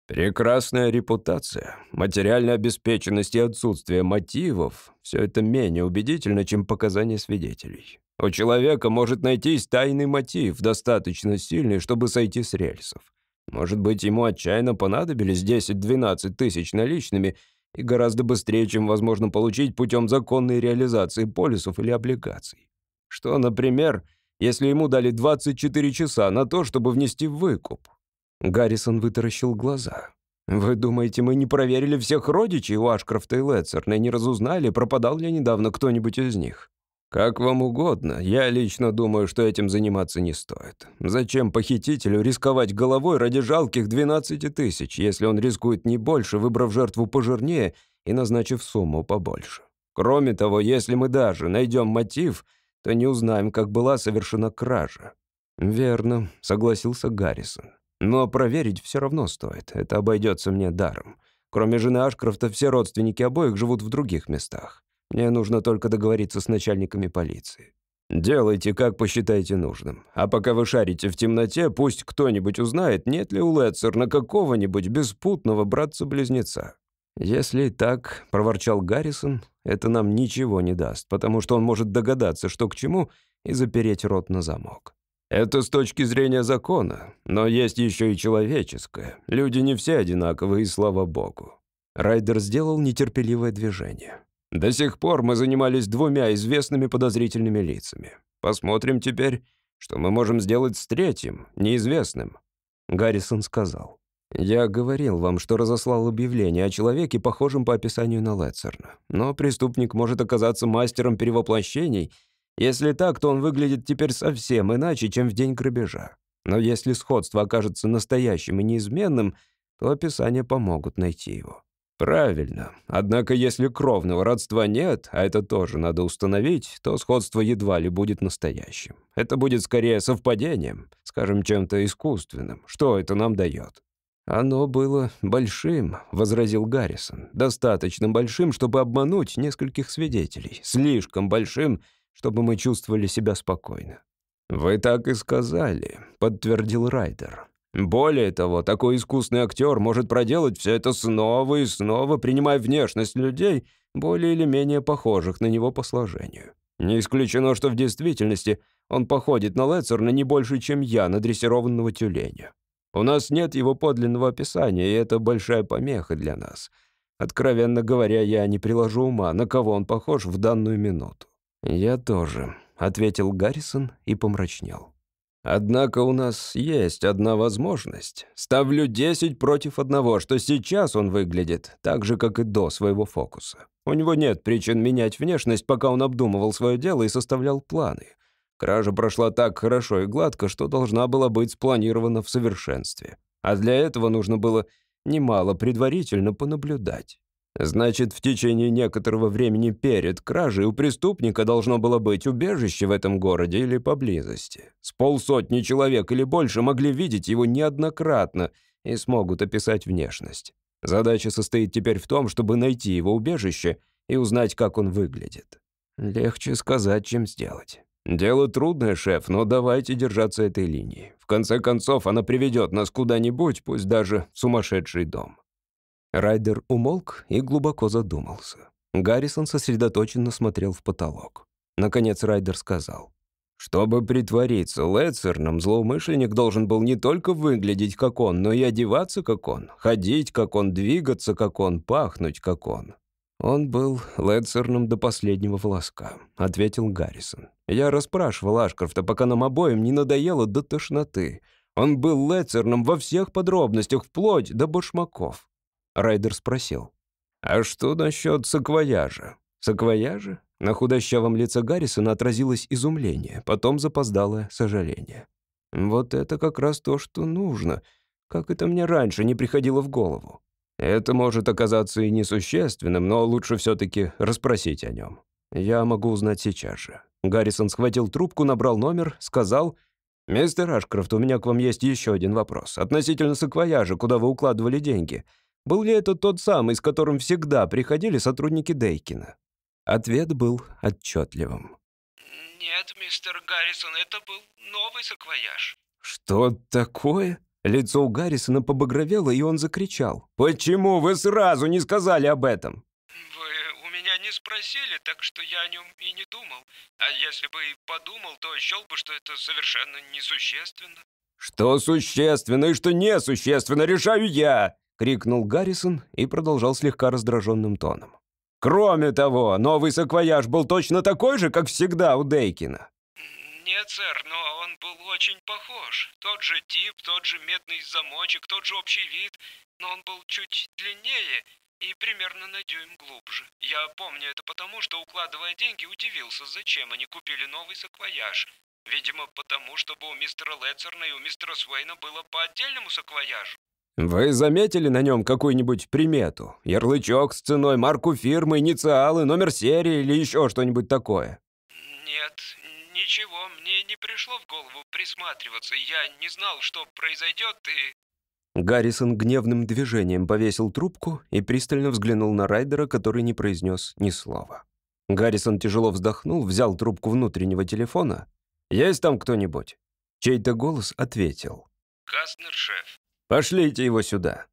Прекрасная репутация, материальная обеспеченность и отсутствие мотивов — все это менее убедительно, чем показания свидетелей. У человека может найтись тайный мотив, достаточно сильный, чтобы сойти с рельсов. Может быть, ему отчаянно понадобились 10-12 тысяч наличными и гораздо быстрее, чем возможно получить путем законной реализации полисов или облигаций. Что, например, если ему дали 24 часа на то, чтобы внести выкуп? Гаррисон вытаращил глаза. «Вы думаете, мы не проверили всех родичей у Ашкрафта и Летцерна и не разузнали, пропадал ли недавно кто-нибудь из них?» «Как вам угодно. Я лично думаю, что этим заниматься не стоит. Зачем похитителю рисковать головой ради жалких 12 тысяч, если он рискует не больше, выбрав жертву пожирнее и назначив сумму побольше? Кроме того, если мы даже найдем мотив, то не узнаем, как была совершена кража». «Верно», — согласился Гаррисон. Но проверить все равно стоит. Это обойдется мне даром. Кроме жены Ашкрафта, все родственники обоих живут в других местах. Мне нужно только договориться с начальниками полиции. Делайте, как посчитаете нужным. А пока вы шарите в темноте, пусть кто-нибудь узнает, нет ли у Летцерна какого-нибудь беспутного братца-близнеца. «Если так», — проворчал Гаррисон, — «это нам ничего не даст, потому что он может догадаться, что к чему, и запереть рот на замок». Это с точки зрения закона, но есть еще и человеческое. Люди не все одинаковые, и слава богу. Райдер сделал нетерпеливое движение. До сих пор мы занимались двумя известными подозрительными лицами. Посмотрим теперь, что мы можем сделать с третьим, неизвестным. Гаррисон сказал. «Я говорил вам, что разослал объявление о человеке, похожем по описанию на Летцерна. Но преступник может оказаться мастером перевоплощений Если так, то он выглядит теперь совсем иначе, чем в день грабежа. Но если сходство окажется настоящим и неизменным, то описания помогут найти его. Правильно. Однако если кровного родства нет, а это тоже надо установить, то сходство едва ли будет настоящим. Это будет скорее совпадением, скажем, чем-то искусственным. Что это нам дает? «Оно было большим», — возразил Гаррисон. «Достаточно большим, чтобы обмануть нескольких свидетелей. Слишком большим, чтобы мы чувствовали себя спокойно». «Вы так и сказали», — подтвердил Райдер. Более того, такой искусный актер может проделать все это снова и снова, принимая внешность людей, более или менее похожих на него по сложению. Не исключено, что в действительности он походит на Лецерна не больше, чем я, на дрессированного тюленя. У нас нет его подлинного описания, и это большая помеха для нас. Откровенно говоря, я не приложу ума, на кого он похож в данную минуту. «Я тоже», — ответил Гаррисон и помрачнел. Однако у нас есть одна возможность. Ставлю 10 против одного, что сейчас он выглядит так же, как и до своего фокуса. У него нет причин менять внешность, пока он обдумывал свое дело и составлял планы. Кража прошла так хорошо и гладко, что должна была быть спланирована в совершенстве. А для этого нужно было немало предварительно понаблюдать. Значит, в течение некоторого времени перед кражей у преступника должно было быть убежище в этом городе или поблизости. С полсотни человек или больше могли видеть его неоднократно и смогут описать внешность. Задача состоит теперь в том, чтобы найти его убежище и узнать, как он выглядит. Легче сказать, чем сделать. Дело трудное, шеф, но давайте держаться этой линии. В конце концов, она приведет нас куда-нибудь, пусть даже в сумасшедший дом. Райдер умолк и глубоко задумался. Гаррисон сосредоточенно смотрел в потолок. Наконец Райдер сказал. «Чтобы притвориться Лецерном, злоумышленник должен был не только выглядеть как он, но и одеваться как он, ходить как он, двигаться как он, пахнуть как он». «Он был Лецерном до последнего волоска», — ответил Гаррисон. «Я расспрашивал Ашкрофта, пока нам обоим не надоело до тошноты. Он был Лецерном во всех подробностях, вплоть до башмаков. Райдер спросил. «А что насчет саквояжа?» «Саквояжа?» На худощавом лице Гаррисона отразилось изумление, потом запоздалое сожаление. «Вот это как раз то, что нужно. Как это мне раньше не приходило в голову?» «Это может оказаться и несущественным, но лучше все-таки расспросить о нем. Я могу узнать сейчас же». Гаррисон схватил трубку, набрал номер, сказал... «Мистер Ашкрофт, у меня к вам есть еще один вопрос. Относительно саквояжа, куда вы укладывали деньги. Был ли это тот самый, с которым всегда приходили сотрудники Дейкина? Ответ был отчетливым. «Нет, мистер Гаррисон, это был новый саквояж». «Что такое?» Лицо у Гаррисона побагровело, и он закричал. «Почему вы сразу не сказали об этом?» «Вы у меня не спросили, так что я о нем и не думал. А если бы и подумал, то счел бы, что это совершенно несущественно». «Что существенно и что несущественно, решаю я!» — крикнул Гаррисон и продолжал слегка раздраженным тоном. «Кроме того, новый саквояж был точно такой же, как всегда у Дейкина». «Нет, сэр, но он был очень похож. Тот же тип, тот же медный замочек, тот же общий вид, но он был чуть длиннее и примерно на дюйм глубже. Я помню это потому, что, укладывая деньги, удивился, зачем они купили новый саквояж. Видимо, потому, чтобы у мистера Летцерна и у мистера Суэйна было по отдельному саквояжу. «Вы заметили на нем какую-нибудь примету? Ярлычок с ценой, марку фирмы, инициалы, номер серии или еще что-нибудь такое?» «Нет, ничего, мне не пришло в голову присматриваться. Я не знал, что произойдет, и...» Гаррисон гневным движением повесил трубку и пристально взглянул на Райдера, который не произнес ни слова. Гаррисон тяжело вздохнул, взял трубку внутреннего телефона. «Есть там кто-нибудь?» Чей-то голос ответил. «Кастнер, шеф». Пошлите его сюда».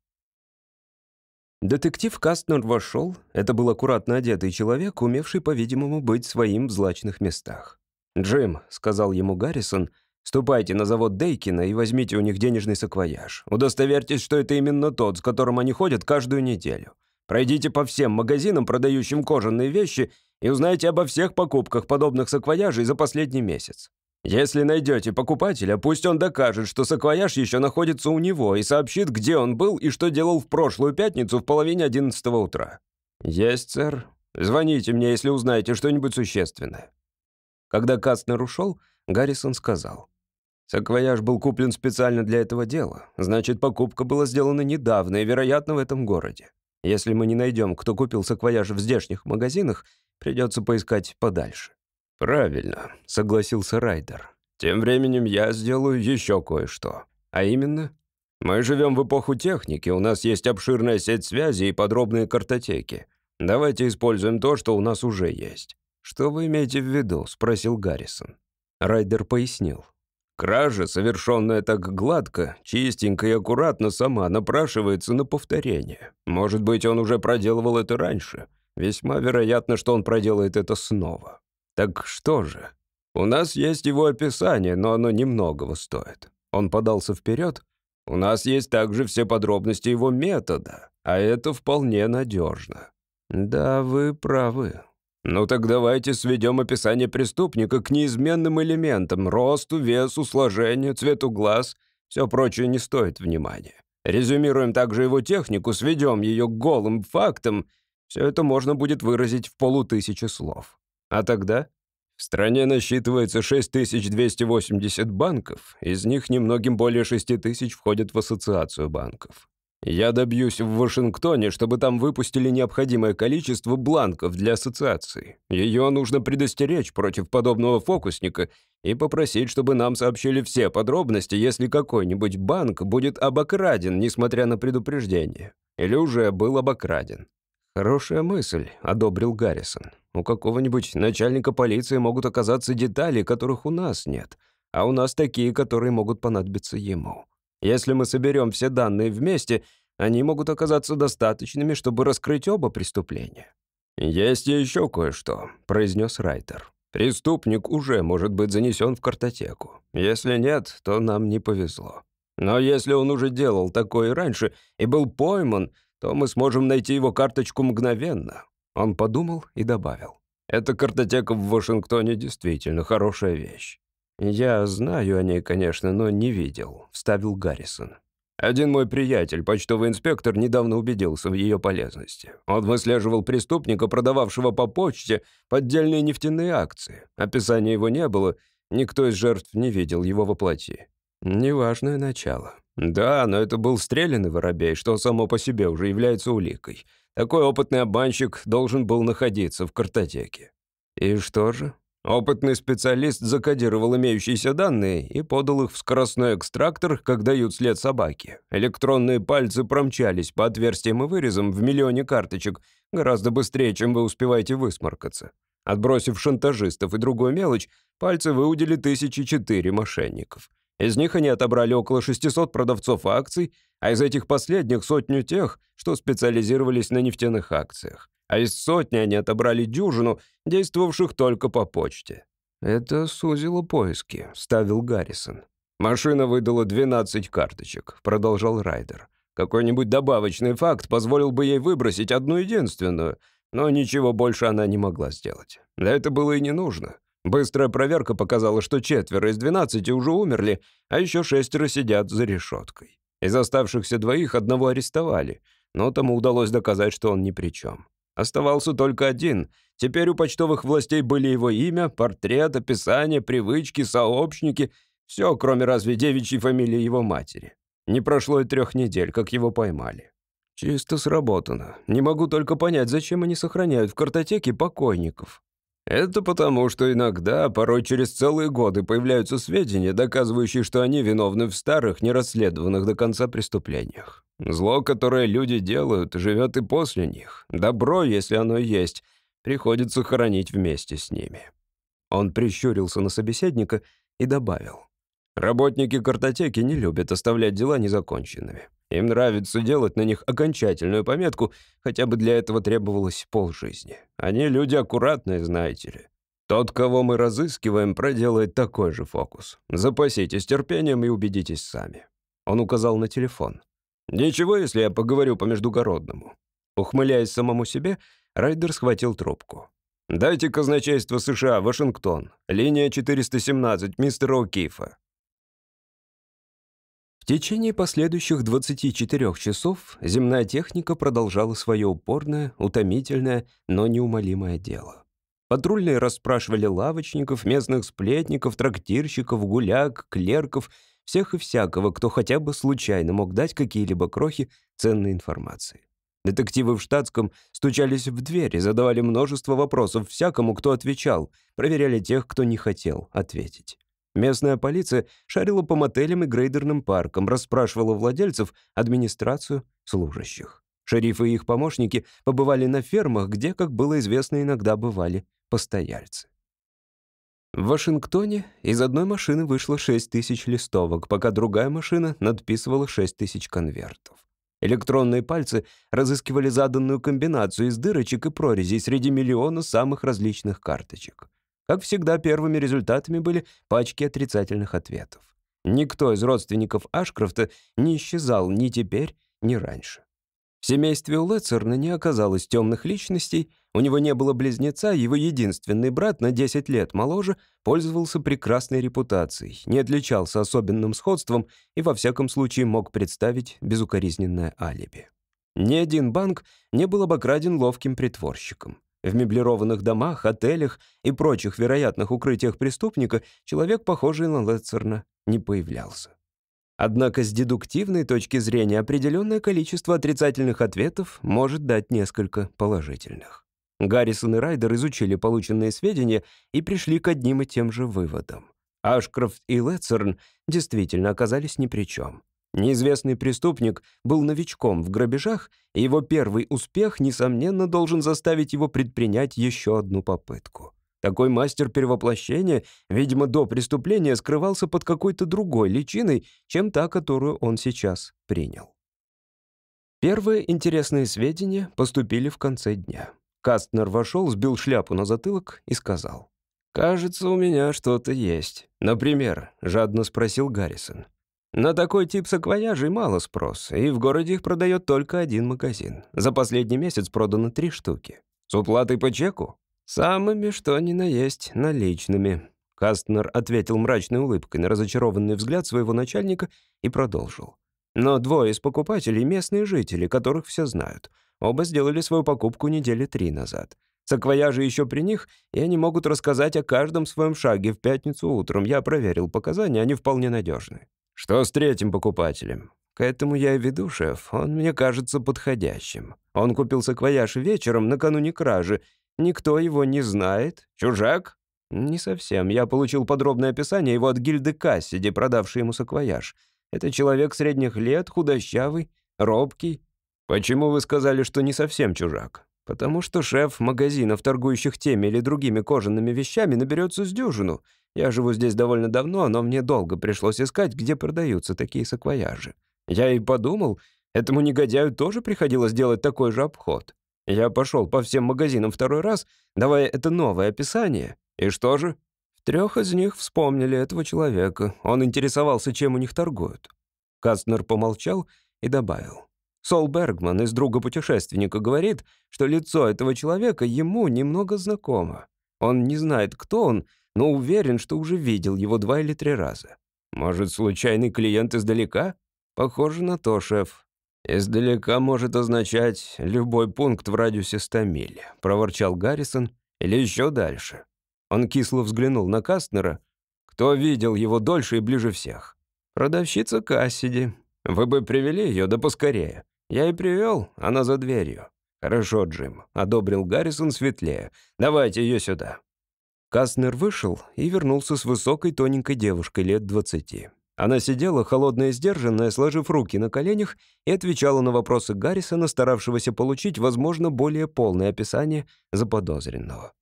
Детектив Кастнер вошел. Это был аккуратно одетый человек, умевший, по-видимому, быть своим в злачных местах. «Джим», — сказал ему Гаррисон, — «ступайте на завод Дейкина и возьмите у них денежный саквояж. Удостоверьтесь, что это именно тот, с которым они ходят каждую неделю. Пройдите по всем магазинам, продающим кожаные вещи, и узнайте обо всех покупках подобных саквояжей за последний месяц. Если найдете покупателя, пусть он докажет, что саквояж еще находится у него и сообщит, где он был и что делал в прошлую пятницу в половине одиннадцатого утра. Есть, сэр. Звоните мне, если узнаете что-нибудь существенное. Когда Кастнер ушел, Гаррисон сказал. «Саквояж был куплен специально для этого дела. Значит, покупка была сделана недавно и, вероятно, в этом городе. Если мы не найдем, кто купил саквояж в здешних магазинах, придется поискать подальше». «Правильно», — согласился Райдер. «Тем временем я сделаю еще кое-что. А именно, мы живем в эпоху техники, у нас есть обширная сеть связи и подробные картотеки. Давайте используем то, что у нас уже есть». «Что вы имеете в виду?» — спросил Гаррисон. Райдер пояснил. «Кража, совершенная так гладко, чистенько и аккуратно, сама напрашивается на повторение. Может быть, он уже проделывал это раньше. Весьма вероятно, что он проделает это снова. Так что же? У нас есть его описание, но оно немногого стоит. Он подался вперед. У нас есть также все подробности его метода, а это вполне надежно. Да, вы правы. Ну так давайте сведем описание преступника к неизменным элементам — росту, весу, сложению, цвету глаз. Все прочее не стоит внимания. Резюмируем также его технику, сведем ее к голым фактам. Все это можно будет выразить в полутысячи слов. А тогда в стране насчитывается 6280 банков, из них немногим более 6000 входят в ассоциацию банков. Я добьюсь в Вашингтоне, чтобы там выпустили необходимое количество бланков для ассоциации. Ее нужно предостеречь против подобного фокусника и попросить, чтобы нам сообщили все подробности, если какой-нибудь банк будет обокраден, несмотря на предупреждение. Или уже был обокраден. «Хорошая мысль», — одобрил Гаррисон. «У какого-нибудь начальника полиции могут оказаться детали, которых у нас нет, а у нас такие, которые могут понадобиться ему. Если мы соберем все данные вместе, они могут оказаться достаточными, чтобы раскрыть оба преступления». «Есть еще кое-что», — произнес Райтер. «Преступник уже может быть занесен в картотеку. Если нет, то нам не повезло. Но если он уже делал такое раньше и был пойман, то мы сможем найти его карточку мгновенно». Он подумал и добавил. «Эта картотека в Вашингтоне действительно хорошая вещь». «Я знаю о ней, конечно, но не видел», — вставил Гаррисон. Один мой приятель, почтовый инспектор, недавно убедился в ее полезности. Он выслеживал преступника, продававшего по почте поддельные нефтяные акции. Описания его не было, никто из жертв не видел его воплоти. Неважное начало. Да, но это был стрелянный воробей, что само по себе уже является уликой. Такой опытный обманщик должен был находиться в картотеке. И что же? Опытный специалист закодировал имеющиеся данные и подал их в скоростной экстрактор, как дают след собаки. Электронные пальцы промчались по отверстиям и вырезам в миллионе карточек гораздо быстрее, чем вы успеваете высморкаться. Отбросив шантажистов и другую мелочь, пальцы выудили тысячи четыре мошенников. Из них они отобрали около 600 продавцов акций, а из этих последних сотню тех, что специализировались на нефтяных акциях. А из сотни они отобрали дюжину, действовавших только по почте. «Это сузило поиски», — ставил Гаррисон. «Машина выдала 12 карточек», — продолжал Райдер. «Какой-нибудь добавочный факт позволил бы ей выбросить одну единственную, но ничего больше она не могла сделать. Да это было и не нужно. Быстрая проверка показала, что четверо из двенадцати уже умерли, а еще шестеро сидят за решеткой. Из оставшихся двоих одного арестовали, но тому удалось доказать, что он ни при чем. Оставался только один. Теперь у почтовых властей были его имя, портрет, описание, привычки, сообщники. Все, кроме разве девичьей фамилии его матери. Не прошло и трех недель, как его поймали. Чисто сработано. Не могу только понять, зачем они сохраняют в картотеке покойников. Это потому, что иногда, порой через целые годы, появляются сведения, доказывающие, что они виновны в старых, нерасследованных до конца преступлениях. Зло, которое люди делают, живет и после них. Добро, если оно есть, приходится хоронить вместе с ними. Он прищурился на собеседника и добавил. Работники картотеки не любят оставлять дела незаконченными. Им нравится делать на них окончательную пометку, хотя бы для этого требовалось полжизни. Они люди аккуратные, знаете ли. Тот, кого мы разыскиваем, проделает такой же фокус. Запаситесь терпением и убедитесь сами. Он указал на телефон. «Ничего, если я поговорю по междугородному». Ухмыляясь самому себе, Райдер схватил трубку. «Дайте казначейство США, Вашингтон. Линия 417, мистера О'Кифа. В течение последующих 24 часов земная техника продолжала свое упорное, утомительное, но неумолимое дело. Патрульные расспрашивали лавочников, местных сплетников, трактирщиков, гуляк, клерков, всех и всякого, кто хотя бы случайно мог дать какие-либо крохи ценной информации. Детективы в штатском стучались в дверь и задавали множество вопросов всякому, кто отвечал, проверяли тех, кто не хотел ответить. Местная полиция шарила по мотелям и грейдерным паркам, расспрашивала владельцев, администрацию, служащих. Шерифы и их помощники побывали на фермах, где, как было известно, иногда бывали постояльцы. В Вашингтоне из одной машины вышло 6 тысяч листовок, пока другая машина надписывала 6 тысяч конвертов. Электронные пальцы разыскивали заданную комбинацию из дырочек и прорезей среди миллиона самых различных карточек. Как всегда, первыми результатами были пачки отрицательных ответов. Никто из родственников Ашкрофта не исчезал ни теперь, ни раньше. В семействе у Лецерна не оказалось темных личностей, у него не было близнеца, его единственный брат на 10 лет моложе пользовался прекрасной репутацией, не отличался особенным сходством и во всяком случае мог представить безукоризненное алиби. Ни один банк не был обокраден ловким притворщиком. В меблированных домах, отелях и прочих вероятных укрытиях преступника человек, похожий на Летцерна, не появлялся. Однако с дедуктивной точки зрения определенное количество отрицательных ответов может дать несколько положительных. Гаррисон и Райдер изучили полученные сведения и пришли к одним и тем же выводам. Ашкрофт и Летцерн действительно оказались ни при чем. Неизвестный преступник был новичком в грабежах, и его первый успех, несомненно, должен заставить его предпринять еще одну попытку. Такой мастер перевоплощения, видимо, до преступления скрывался под какой-то другой личиной, чем та, которую он сейчас принял. Первые интересные сведения поступили в конце дня. Кастнер вошел, сбил шляпу на затылок и сказал. «Кажется, у меня что-то есть. Например?» — жадно спросил Гаррисон. На такой тип саквояжей мало спроса, и в городе их продает только один магазин. За последний месяц продано три штуки. С уплатой по чеку? Самыми, что ни на есть, наличными. Кастнер ответил мрачной улыбкой на разочарованный взгляд своего начальника и продолжил. Но двое из покупателей — местные жители, которых все знают. Оба сделали свою покупку недели три назад. Саквояжи еще при них, и они могут рассказать о каждом своем шаге в пятницу утром. Я проверил показания, они вполне надежны. Что с третьим покупателем? К этому я и веду, шеф. Он мне кажется подходящим. Он купил саквояж вечером накануне кражи. Никто его не знает. Чужак? Не совсем. Я получил подробное описание его от гильды Кассиди, продавшей ему саквояж. Это человек средних лет, худощавый, робкий. Почему вы сказали, что не совсем чужак? Потому что шеф магазинов, торгующих теми или другими кожаными вещами, наберется с дюжину. Я живу здесь довольно давно, но мне долго пришлось искать, где продаются такие саквояжи. Я и подумал, этому негодяю тоже приходилось делать такой же обход. Я пошел по всем магазинам второй раз, давая это новое описание. И что же? Трех из них вспомнили этого человека. Он интересовался, чем у них торгуют. Кастнер помолчал и добавил. Сол Бергман из «Друга путешественника» говорит, что лицо этого человека ему немного знакомо. Он не знает, кто он, но уверен, что уже видел его два или три раза. Может, случайный клиент издалека? Похоже на то, шеф. Издалека может означать любой пункт в радиусе 100 миль, проворчал Гаррисон, или еще дальше. Он кисло взглянул на Кастнера. Кто видел его дольше и ближе всех? Продавщица Кассиди. Вы бы привели ее, да поскорее. Я и привел, она за дверью. Хорошо, Джим, одобрил Гаррисон светлее. Давайте ее сюда. Кастнер вышел и вернулся с высокой тоненькой девушкой лет двадцати. Она сидела, холодная и сдержанная, сложив руки на коленях, и отвечала на вопросы Гаррисона, старавшегося получить, возможно, более полное описание заподозренного.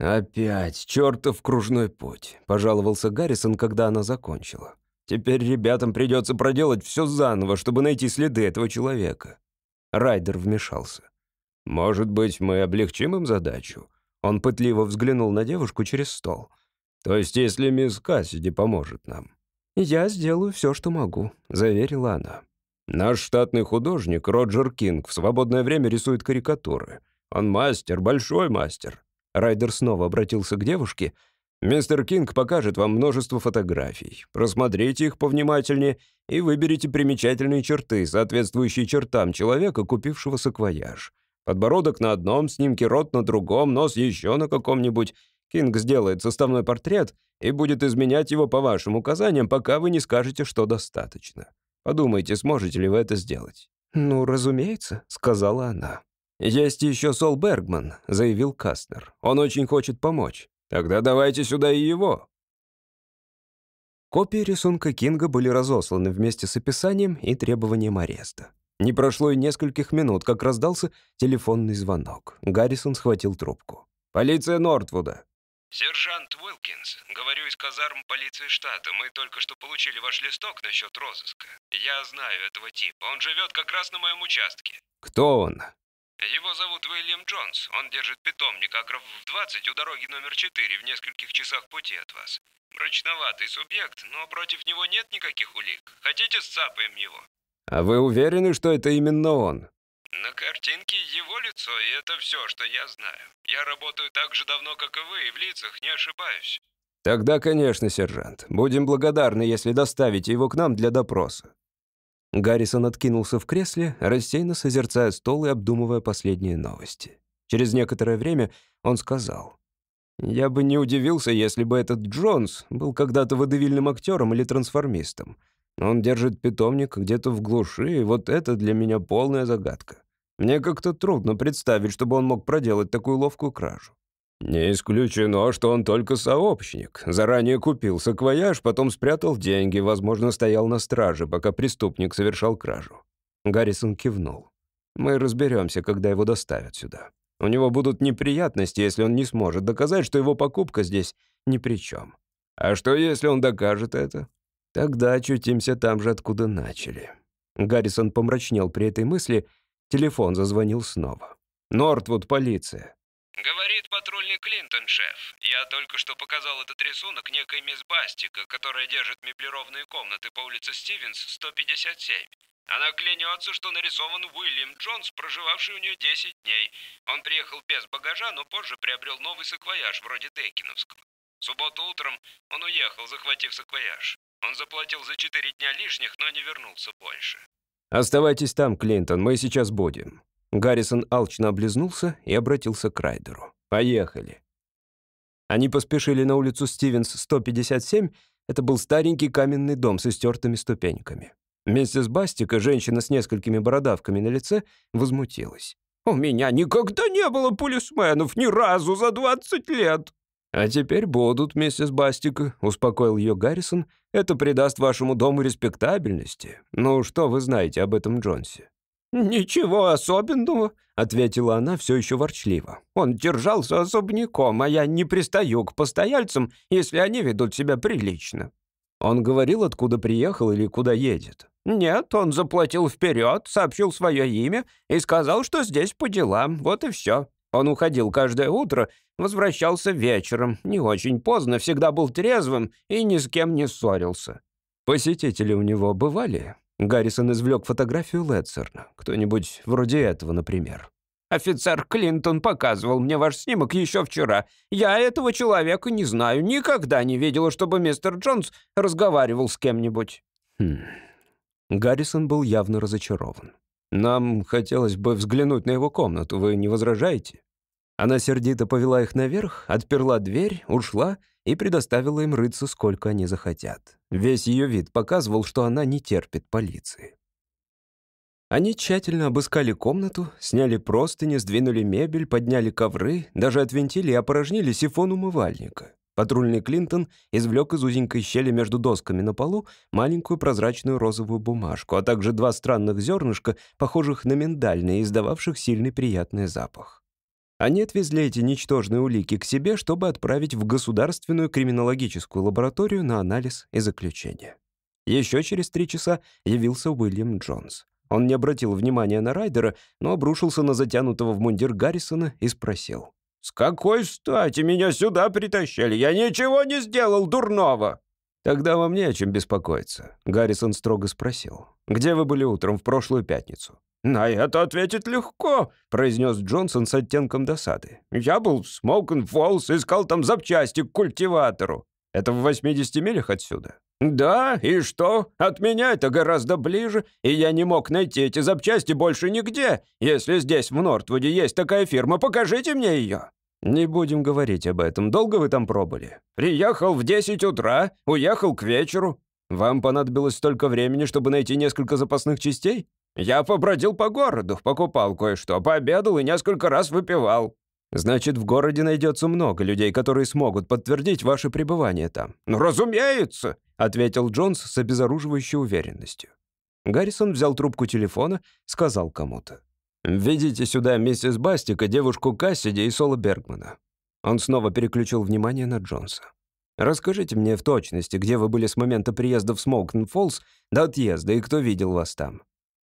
«Опять чертов кружной путь», — пожаловался Гаррисон, когда она закончила. Теперь ребятам придется проделать все заново, чтобы найти следы этого человека. Райдер вмешался. «Может быть, мы облегчим им задачу?» Он пытливо взглянул на девушку через стол. «То есть, если мисс Кассиди поможет нам?» «Я сделаю все, что могу», — заверила она. «Наш штатный художник Роджер Кинг в свободное время рисует карикатуры. Он мастер, большой мастер». Райдер снова обратился к девушке — Мистер Кинг покажет вам множество фотографий. Просмотрите их повнимательнее и выберите примечательные черты, соответствующие чертам человека, купившего саквояж. Подбородок на одном снимке, рот на другом, нос еще на каком-нибудь. Кинг сделает составной портрет и будет изменять его по вашим указаниям, пока вы не скажете, что достаточно. Подумайте, сможете ли вы это сделать». «Ну, разумеется», — сказала она. «Есть еще Сол Бергман», — заявил Кастнер. «Он очень хочет помочь. Тогда давайте сюда и его». Копии рисунка Кинга были разосланы вместе с описанием и требованием ареста. Не прошло и нескольких минут, как раздался телефонный звонок. Гаррисон схватил трубку. «Полиция Нортвуда». «Сержант Уилкинс, говорю из казарм полиции штата. Мы только что получили ваш листок насчет розыска. Я знаю этого типа. Он живет как раз на моем участке». «Кто он?» Его зовут Уильям Джонс. Он держит питомник Агров в 20 у дороги номер 4 в нескольких часах пути от вас. Мрачноватый субъект, но против него нет никаких улик. Хотите, сцапаем его?» «А вы уверены, что это именно он?» На картинке его лицо, и это все, что я знаю. Я работаю так же давно, как и вы, и в лицах не ошибаюсь. Тогда, конечно, сержант. Будем благодарны, если доставите его к нам для допроса. Гаррисон откинулся в кресле, рассеянно созерцая стол и обдумывая последние новости. Через некоторое время он сказал. «Я бы не удивился, если бы этот Джонс был когда-то водевильным актером или трансформистом. Он держит питомник где-то в глуши, и вот это для меня полная загадка. Мне как-то трудно представить, чтобы он мог проделать такую ловкую кражу. Не исключено, что он только сообщник. Заранее купил саквояж, потом спрятал деньги, возможно, стоял на страже, пока преступник совершал кражу. Гаррисон кивнул. Мы разберемся, когда его доставят сюда. У него будут неприятности, если он не сможет доказать, что его покупка здесь ни при чем. А что, если он докажет это? Тогда очутимся там же, откуда начали. Гаррисон помрачнел при этой мысли. Телефон зазвонил снова. «Нортвуд, полиция». «Говорит патрульный Клинтон, шеф. Я только что показал этот рисунок некой мисс Бастика, которая держит меблированные комнаты по улице Стивенс, 157. Она клянется, что нарисован Уильям Джонс, проживавший у нее 10 дней. Он приехал без багажа, но позже приобрел новый саквояж, вроде Тейкиновского. В субботу утром он уехал, захватив саквояж. Он заплатил за четыре дня лишних, но не вернулся больше. «Оставайтесь там, Клинтон, мы сейчас будем». Гаррисон алчно облизнулся и обратился к Райдеру. «Поехали». Они поспешили на улицу Стивенс, 157. Это был старенький каменный дом с истертыми ступеньками. Миссис Бастика, женщина с несколькими бородавками на лице, возмутилась. «У меня никогда не было полисменов, ни разу за 20 лет!» «А теперь будут, миссис Бастика», — успокоил ее Гаррисон. «Это придаст вашему дому респектабельности. Ну, что вы знаете об этом Джонсе?» «Ничего особенного», — ответила она все еще ворчливо. «Он держался особняком, а я не пристаю к постояльцам, если они ведут себя прилично». Он говорил, откуда приехал или куда едет. «Нет, он заплатил вперед, сообщил свое имя и сказал, что здесь по делам, вот и все. Он уходил каждое утро, возвращался вечером, не очень поздно, всегда был трезвым и ни с кем не ссорился. Посетители у него бывали? Гаррисон извлек фотографию Летцерна. Кто-нибудь вроде этого, например. «Офицер Клинтон показывал мне ваш снимок еще вчера. Я этого человека не знаю. Никогда не видела, чтобы мистер Джонс разговаривал с кем-нибудь». Хм. Гаррисон был явно разочарован. «Нам хотелось бы взглянуть на его комнату, вы не возражаете?» Она сердито повела их наверх, отперла дверь, ушла и предоставила им рыться, сколько они захотят. Весь ее вид показывал, что она не терпит полиции. Они тщательно обыскали комнату, сняли простыни, сдвинули мебель, подняли ковры, даже отвинтили и опорожнили сифон умывальника. Патрульный Клинтон извлек из узенькой щели между досками на полу маленькую прозрачную розовую бумажку, а также два странных зернышка, похожих на миндальные, издававших сильный приятный запах. Они отвезли эти ничтожные улики к себе, чтобы отправить в Государственную криминологическую лабораторию на анализ и заключение. Еще через три часа явился Уильям Джонс. Он не обратил внимания на Райдера, но обрушился на затянутого в мундир Гаррисона и спросил. «С какой стати меня сюда притащили? Я ничего не сделал дурного!» «Тогда вам не о чем беспокоиться», — Гаррисон строго спросил. «Где вы были утром в прошлую пятницу?» «На это ответить легко», — произнес Джонсон с оттенком досады. «Я был в Смоукен Фоллс, искал там запчасти к культиватору. Это в 80 милях отсюда?» «Да, и что? От меня это гораздо ближе, и я не мог найти эти запчасти больше нигде. Если здесь, в Нортвуде, есть такая фирма, покажите мне ее». «Не будем говорить об этом. Долго вы там пробыли?» «Приехал в 10 утра, уехал к вечеру. Вам понадобилось столько времени, чтобы найти несколько запасных частей?» «Я побродил по городу, покупал кое-что, пообедал и несколько раз выпивал». «Значит, в городе найдется много людей, которые смогут подтвердить ваше пребывание там». «Ну, разумеется!» ответил Джонс с обезоруживающей уверенностью. Гаррисон взял трубку телефона, сказал кому-то. «Введите сюда миссис Бастика, девушку Кассиди и Соло Бергмана». Он снова переключил внимание на Джонса. «Расскажите мне в точности, где вы были с момента приезда в Смоуктон-Фоллс до отъезда и кто видел вас там».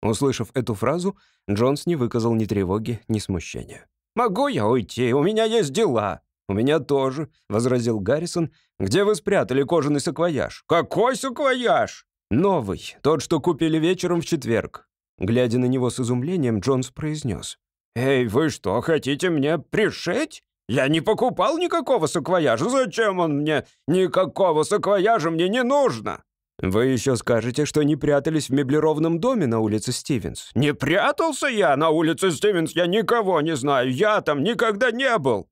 Услышав эту фразу, Джонс не выказал ни тревоги, ни смущения. «Могу я уйти? У меня есть дела!» «У меня тоже», — возразил Гаррисон. «Где вы спрятали кожаный саквояж?» «Какой саквояж?» «Новый, тот, что купили вечером в четверг». Глядя на него с изумлением, Джонс произнес. «Эй, вы что, хотите мне пришить? Я не покупал никакого саквояжа. Зачем он мне? Никакого саквояжа мне не нужно!» «Вы еще скажете, что не прятались в меблированном доме на улице Стивенс?» «Не прятался я на улице Стивенс, я никого не знаю, я там никогда не был!»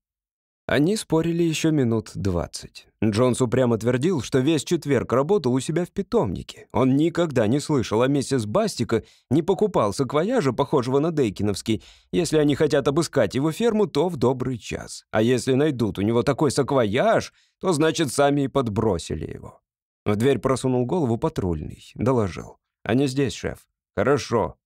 Они спорили еще минут двадцать. Джонс упрямо твердил, что весь четверг работал у себя в питомнике. Он никогда не слышал о миссис Бастика, не покупал саквояжа, похожего на Дейкиновский. Если они хотят обыскать его ферму, то в добрый час. А если найдут у него такой саквояж, то значит, сами и подбросили его. В дверь просунул голову патрульный, доложил. «Они здесь, шеф». «Хорошо.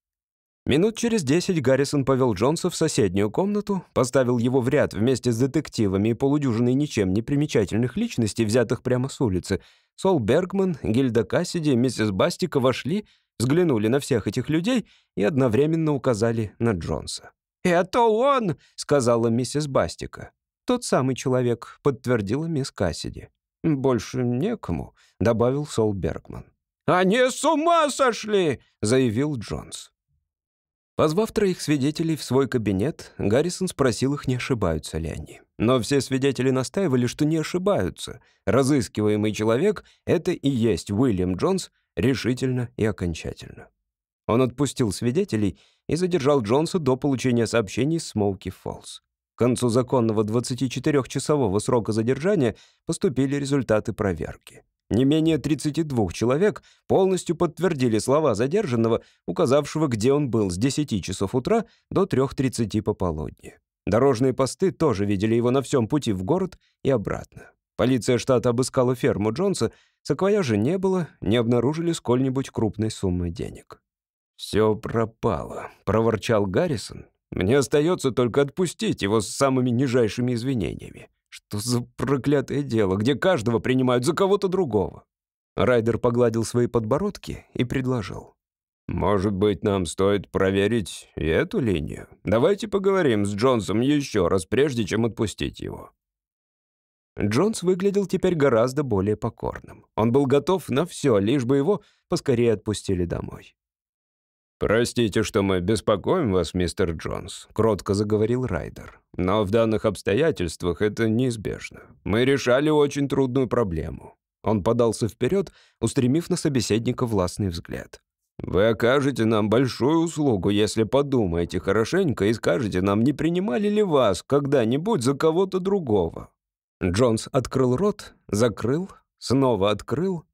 Минут через десять Гаррисон повел Джонса в соседнюю комнату, поставил его в ряд вместе с детективами и полудюжиной ничем не примечательных личностей, взятых прямо с улицы. Сол Бергман, Гильда Кассиди, миссис Бастика вошли, взглянули на всех этих людей и одновременно указали на Джонса. «Это он!» — сказала миссис Бастика. «Тот самый человек», — подтвердила мисс Кассиди. «Больше некому», — добавил Сол Бергман. «Они с ума сошли!» — заявил Джонс. Позвав троих свидетелей в свой кабинет, Гаррисон спросил их, не ошибаются ли они. Но все свидетели настаивали, что не ошибаются. Разыскиваемый человек — это и есть Уильям Джонс решительно и окончательно. Он отпустил свидетелей и задержал Джонса до получения сообщений с Смоуки Фоллс. К концу законного 24-часового срока задержания поступили результаты проверки. Не менее 32 человек полностью подтвердили слова задержанного, указавшего, где он был с 10 часов утра до 3.30 пополудни. Дорожные посты тоже видели его на всем пути в город и обратно. Полиция штата обыскала ферму Джонса, саквояжа не было, не обнаружили сколь-нибудь крупной суммы денег. «Все пропало», — проворчал Гаррисон. «Мне остается только отпустить его с самыми нижайшими извинениями. Что за проклятое дело, где каждого принимают за кого-то другого? Райдер погладил свои подбородки и предложил. «Может быть, нам стоит проверить и эту линию? Давайте поговорим с Джонсом еще раз, прежде чем отпустить его». Джонс выглядел теперь гораздо более покорным. Он был готов на все, лишь бы его поскорее отпустили домой. «Простите, что мы беспокоим вас, мистер Джонс», — кротко заговорил Райдер. «Но в данных обстоятельствах это неизбежно. Мы решали очень трудную проблему». Он подался вперед, устремив на собеседника властный взгляд. «Вы окажете нам большую услугу, если подумаете хорошенько и скажете нам, не принимали ли вас когда-нибудь за кого-то другого». Джонс открыл рот, закрыл, снова открыл.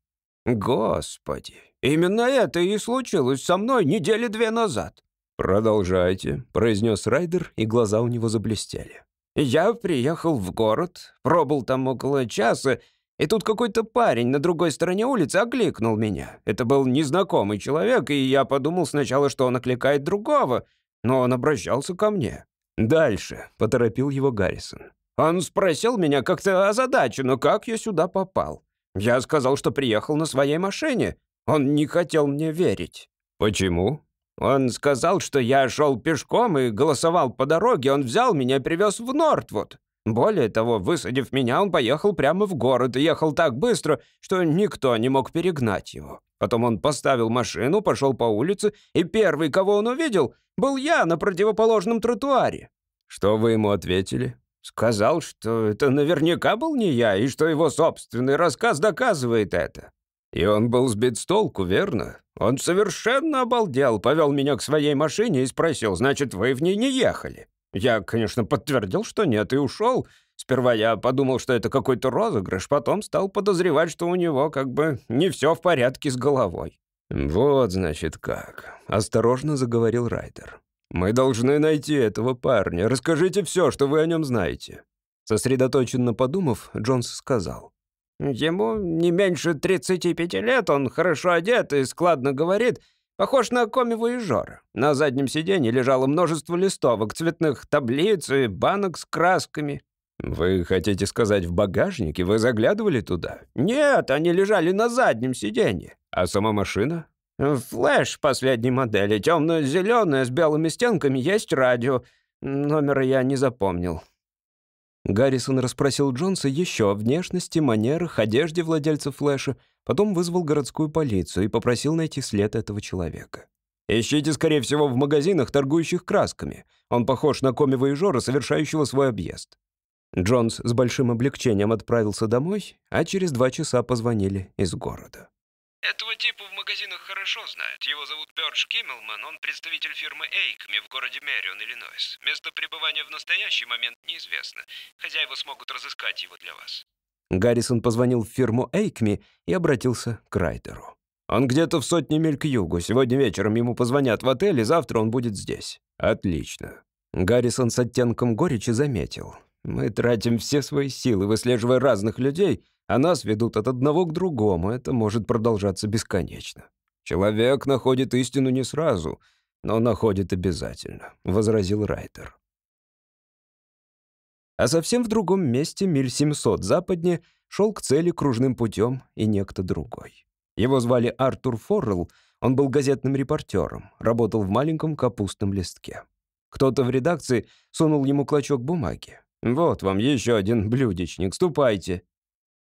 «Господи, Именно это и случилось со мной недели две назад». «Продолжайте», — произнес Райдер, и глаза у него заблестели. «Я приехал в город, пробыл там около часа, и тут какой-то парень на другой стороне улицы окликнул меня. Это был незнакомый человек, и я подумал сначала, что он окликает другого, но он обращался ко мне. «Дальше», — поторопил его Гаррисон. Он спросил меня как-то озадаченно, как я сюда попал. Я сказал, что приехал на своей машине. Он не хотел мне верить. Почему? Он сказал, что я шел пешком и голосовал по дороге. Он взял меня и привез в Нортвуд. Более того, высадив меня, он поехал прямо в город и ехал так быстро, что никто не мог перегнать его. Потом он поставил машину, пошел по улице, и первый, кого он увидел, был я на противоположном тротуаре. Что вы ему ответили? Сказал, что это наверняка был не я, и что его собственный рассказ доказывает это. И он был сбит с толку, верно? Он совершенно обалдел, повел меня к своей машине и спросил, значит, вы в ней не ехали? Я, конечно, подтвердил, что нет, и ушел. Сперва я подумал, что это какой-то розыгрыш, потом стал подозревать, что у него как бы не все в порядке с головой. «Вот, значит, как», — осторожно заговорил Райдер. «Мы должны найти этого парня. Расскажите все, что вы о нем знаете». Сосредоточенно подумав, Джонс сказал. Ему не меньше 35 лет, он хорошо одет и складно говорит, похож на коми-воежора. На заднем сиденье лежало множество листовок, цветных таблиц и банок с красками. «Вы хотите сказать, в багажнике? Вы заглядывали туда?» «Нет, они лежали на заднем сиденье». «А сама машина?» «Флэш последней модели, темно-зеленая, с белыми стенками, есть радио. Номера я не запомнил». Гаррисон расспросил Джонса еще о внешности, манерах, одежде владельца флеша, потом вызвал городскую полицию и попросил найти след этого человека. «Ищите, скорее всего, в магазинах, торгующих красками. Он похож на коми-воежора, совершающего свой объезд». Джонс с большим облегчением отправился домой, а через два часа позвонили из города. Этого типа в магазинах хорошо знают. Его зовут Бёрдж Киммелман, он представитель фирмы Эйкми в городе Мэрион, Иллинойс. Место пребывания в настоящий момент неизвестно. Хозяева смогут разыскать его для вас. Гаррисон позвонил в фирму Эйкми и обратился к Райдеру. «Он где-то в сотне миль к югу. Сегодня вечером ему позвонят в отель, и завтра он будет здесь». «Отлично». Гаррисон с оттенком горечи заметил. «Мы тратим все свои силы, выслеживая разных людей, а нас ведут от одного к другому. Это может продолжаться бесконечно. Человек находит истину не сразу, но находит обязательно», — возразил Райтер. А совсем в другом месте, миль 700 западнее, шел к цели кружным путем и некто другой. Его звали Артур Форрелл, он был газетным репортером, работал в маленьком капустном листке. Кто-то в редакции сунул ему клочок бумаги. «Вот вам еще один блюдечник, ступайте».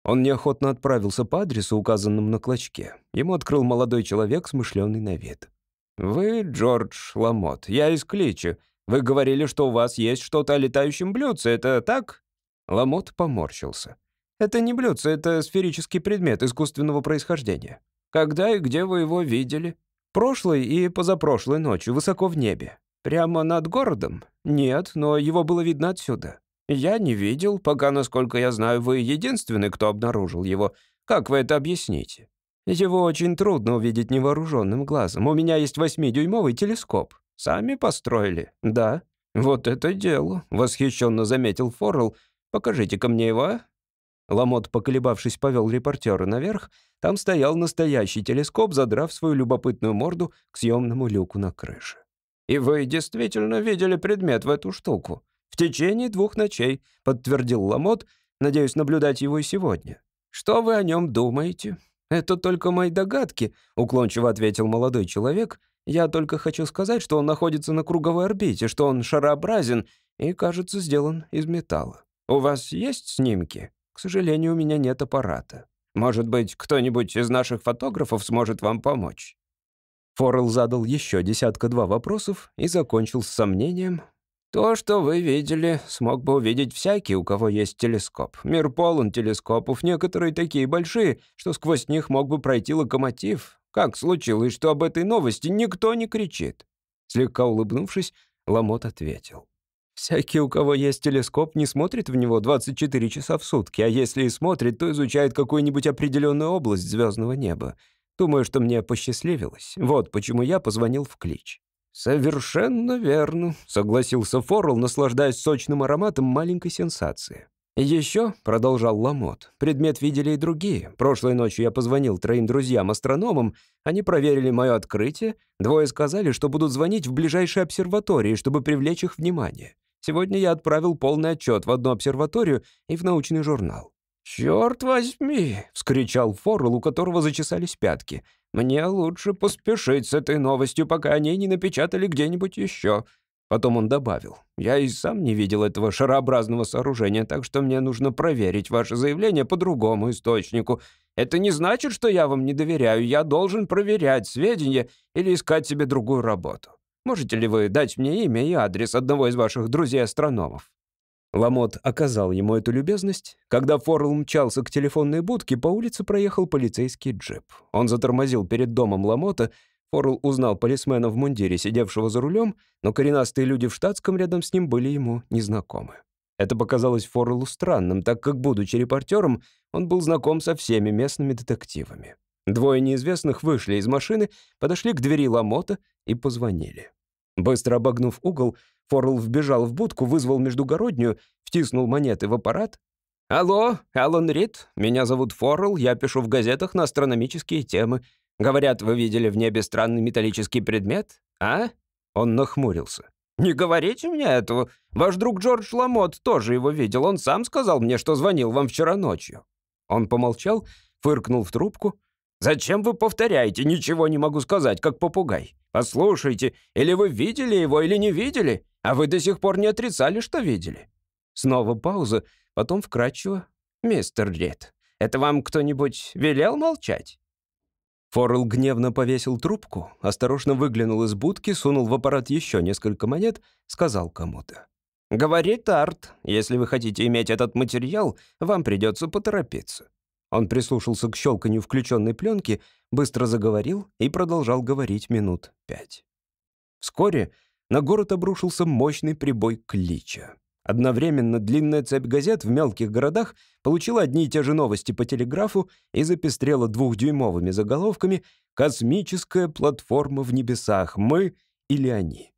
Он неохотно отправился по адресу, указанному на клочке. Ему открыл молодой человек, смышленый на вид. «Вы Джордж Ламот, я из Кличи. Вы говорили, что у вас есть что-то о летающем блюдце, это так?» Ламот поморщился. «Это не блюдце, это сферический предмет искусственного происхождения. Когда и где вы его видели?» «Прошлой и позапрошлой ночью, высоко в небе. Прямо над городом? Нет, но его было видно отсюда. «Я не видел, пока, насколько я знаю, вы единственный, кто обнаружил его. Как вы это объясните?» «Его очень трудно увидеть невооруженным глазом. У меня есть восьмидюймовый телескоп. Сами построили?» «Да». «Вот это дело», — восхищенно заметил Форрелл. «Покажите-ка мне его, а?» Ламот, поколебавшись, повел репортера наверх. Там стоял настоящий телескоп, задрав свою любопытную морду к съемному люку на крыше. «И вы действительно видели предмет в эту штуку?» «В течение двух ночей», — подтвердил Ламот. «Надеюсь наблюдать его и сегодня». «Что вы о нем думаете?» «Это только мои догадки», — уклончиво ответил молодой человек. «Я только хочу сказать, что он находится на круговой орбите, что он шарообразен и, кажется, сделан из металла. У вас есть снимки? К сожалению, у меня нет аппарата. Может быть, кто-нибудь из наших фотографов сможет вам помочь?» Форел задал еще десятка-два вопросов и закончил с сомнением. То, что вы видели, смог бы увидеть всякий, у кого есть телескоп. Мир полон телескопов, некоторые такие большие, что сквозь них мог бы пройти локомотив. Как случилось, что об этой новости никто не кричит?» Слегка улыбнувшись, Ламот ответил. «Всякий, у кого есть телескоп, не смотрит в него 24 часа в сутки, а если и смотрит, то изучает какую-нибудь определенную область звездного неба. Думаю, что мне посчастливилось. Вот почему я позвонил в клич». «Совершенно верно», — согласился Форрелл, наслаждаясь сочным ароматом маленькой сенсации. «Еще», — продолжал Ламот, — «предмет видели и другие. Прошлой ночью я позвонил троим друзьям-астрономам, они проверили мое открытие, двое сказали, что будут звонить в ближайшие обсерватории, чтобы привлечь их внимание. Сегодня я отправил полный отчет в одну обсерваторию и в научный журнал». «Черт возьми!» — вскричал Форрелл, у которого зачесались пятки — мне лучше поспешить с этой новостью, пока они не напечатали где-нибудь еще». Потом он добавил, «Я и сам не видел этого шарообразного сооружения, так что мне нужно проверить ваше заявление по другому источнику. Это не значит, что я вам не доверяю. Я должен проверять сведения или искать себе другую работу. Можете ли вы дать мне имя и адрес одного из ваших друзей-астрономов?» Ламот оказал ему эту любезность. Когда Форл мчался к телефонной будке, по улице проехал полицейский джип. Он затормозил перед домом Ламота. Форл узнал полисмена в мундире, сидевшего за рулем, но коренастые люди в штатском рядом с ним были ему незнакомы. Это показалось Форелу странным, так как, будучи репортером, он был знаком со всеми местными детективами. Двое неизвестных вышли из машины, подошли к двери Ламота и позвонили. Быстро обогнув угол, Форл вбежал в будку, вызвал междугороднюю, втиснул монеты в аппарат. «Алло, Алан Рид, меня зовут Форл, я пишу в газетах на астрономические темы. Говорят, вы видели в небе странный металлический предмет, а?» Он нахмурился. «Не говорите мне этого. Ваш друг Джордж Ламот тоже его видел. Он сам сказал мне, что звонил вам вчера ночью». Он помолчал, фыркнул в трубку. «Зачем вы повторяете? Ничего не могу сказать, как попугай. Послушайте, или вы видели его, или не видели, а вы до сих пор не отрицали, что видели». Снова пауза, потом вкратчиво. «Мистер Рид, это вам кто-нибудь велел молчать?» Форел гневно повесил трубку, осторожно выглянул из будки, сунул в аппарат еще несколько монет, сказал кому-то. «Говорит Арт, если вы хотите иметь этот материал, вам придется поторопиться». Он прислушался к щелканью включенной пленки, быстро заговорил и продолжал говорить минут пять. Вскоре на город обрушился мощный прибой клича. Одновременно длинная цепь газет в мелких городах получила одни и те же новости по телеграфу и запестрела двухдюймовыми заголовками «Космическая платформа в небесах. Мы или они?».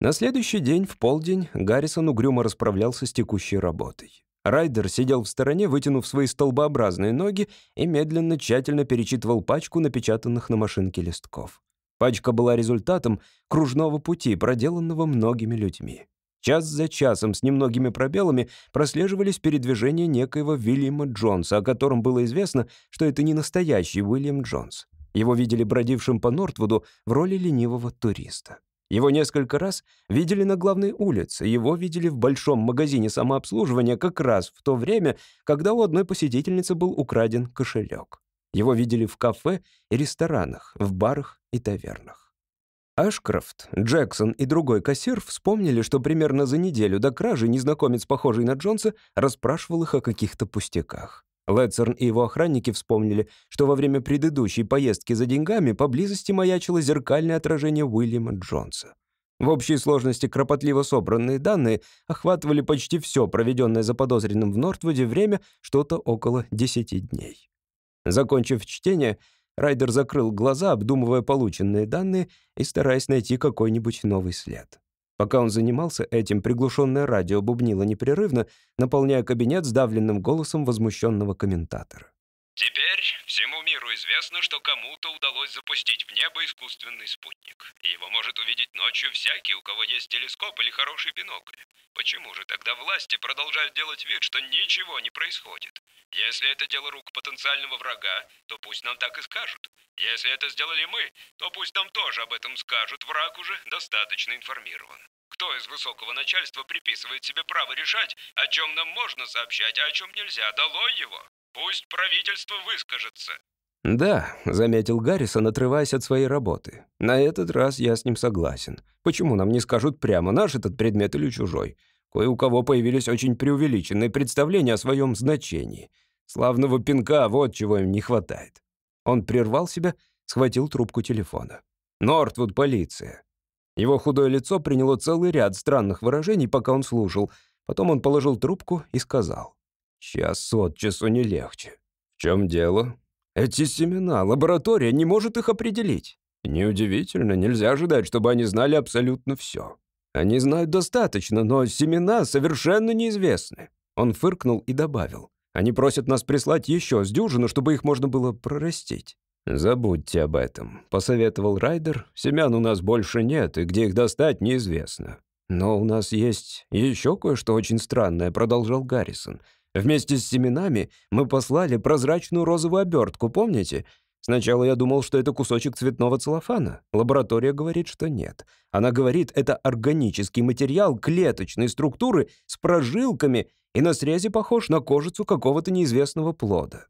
На следующий день, в полдень, Гаррисон угрюмо расправлялся с текущей работой. Райдер сидел в стороне, вытянув свои столбообразные ноги и медленно, тщательно перечитывал пачку напечатанных на машинке листков. Пачка была результатом кружного пути, проделанного многими людьми. Час за часом с немногими пробелами прослеживались передвижения некоего Вильяма Джонса, о котором было известно, что это не настоящий Уильям Джонс. Его видели бродившим по Нортвуду в роли ленивого туриста. Его несколько раз видели на главной улице, его видели в большом магазине самообслуживания как раз в то время, когда у одной посетительницы был украден кошелек. Его видели в кафе и ресторанах, в барах и тавернах. Ашкрофт, Джексон и другой кассир вспомнили, что примерно за неделю до кражи незнакомец, похожий на Джонса, расспрашивал их о каких-то пустяках. Летцерн и его охранники вспомнили, что во время предыдущей поездки за деньгами поблизости маячило зеркальное отражение Уильяма Джонса. В общей сложности кропотливо собранные данные охватывали почти все проведенное заподозренным в Нортвуде время, что-то около 10 дней. Закончив чтение, Райдер закрыл глаза, обдумывая полученные данные и стараясь найти какой-нибудь новый след. Пока он занимался этим, приглушенное радио бубнило непрерывно, наполняя кабинет сдавленным голосом возмущенного комментатора. Теперь всему миру известно, что кому-то удалось запустить в небо искусственный спутник. Его может увидеть ночью всякий, у кого есть телескоп или хороший бинокль. Почему же тогда власти продолжают делать вид, что ничего не происходит? Если это дело рук потенциального врага, то пусть нам так и скажут. Если это сделали мы, то пусть нам тоже об этом скажут. Враг уже достаточно информирован. Кто из высокого начальства приписывает себе право решать, о чем нам можно сообщать, а о чем нельзя? Долой его! Пусть правительство выскажется». «Да», — заметил Гаррисон, отрываясь от своей работы. «На этот раз я с ним согласен. Почему нам не скажут прямо, наш этот предмет или чужой? Кое у кого появились очень преувеличенные представления о своем значении. Славного пинка, вот чего им не хватает». Он прервал себя, схватил трубку телефона. «Нортвуд, полиция». Его худое лицо приняло целый ряд странных выражений, пока он слушал. Потом он положил трубку и сказал. Час от часу не легче. В чем дело? Эти семена, лаборатория не может их определить. Неудивительно, нельзя ожидать, чтобы они знали абсолютно все. Они знают достаточно, но семена совершенно неизвестны. Он фыркнул и добавил. Они просят нас прислать еще с дюжину, чтобы их можно было прорастить. «Забудьте об этом», — посоветовал Райдер. «Семян у нас больше нет, и где их достать, неизвестно». «Но у нас есть еще кое-что очень странное», — продолжал Гаррисон. Вместе с семенами мы послали прозрачную розовую обертку, помните? Сначала я думал, что это кусочек цветного целлофана. Лаборатория говорит, что нет. Она говорит, это органический материал клеточной структуры с прожилками и на срезе похож на кожицу какого-то неизвестного плода.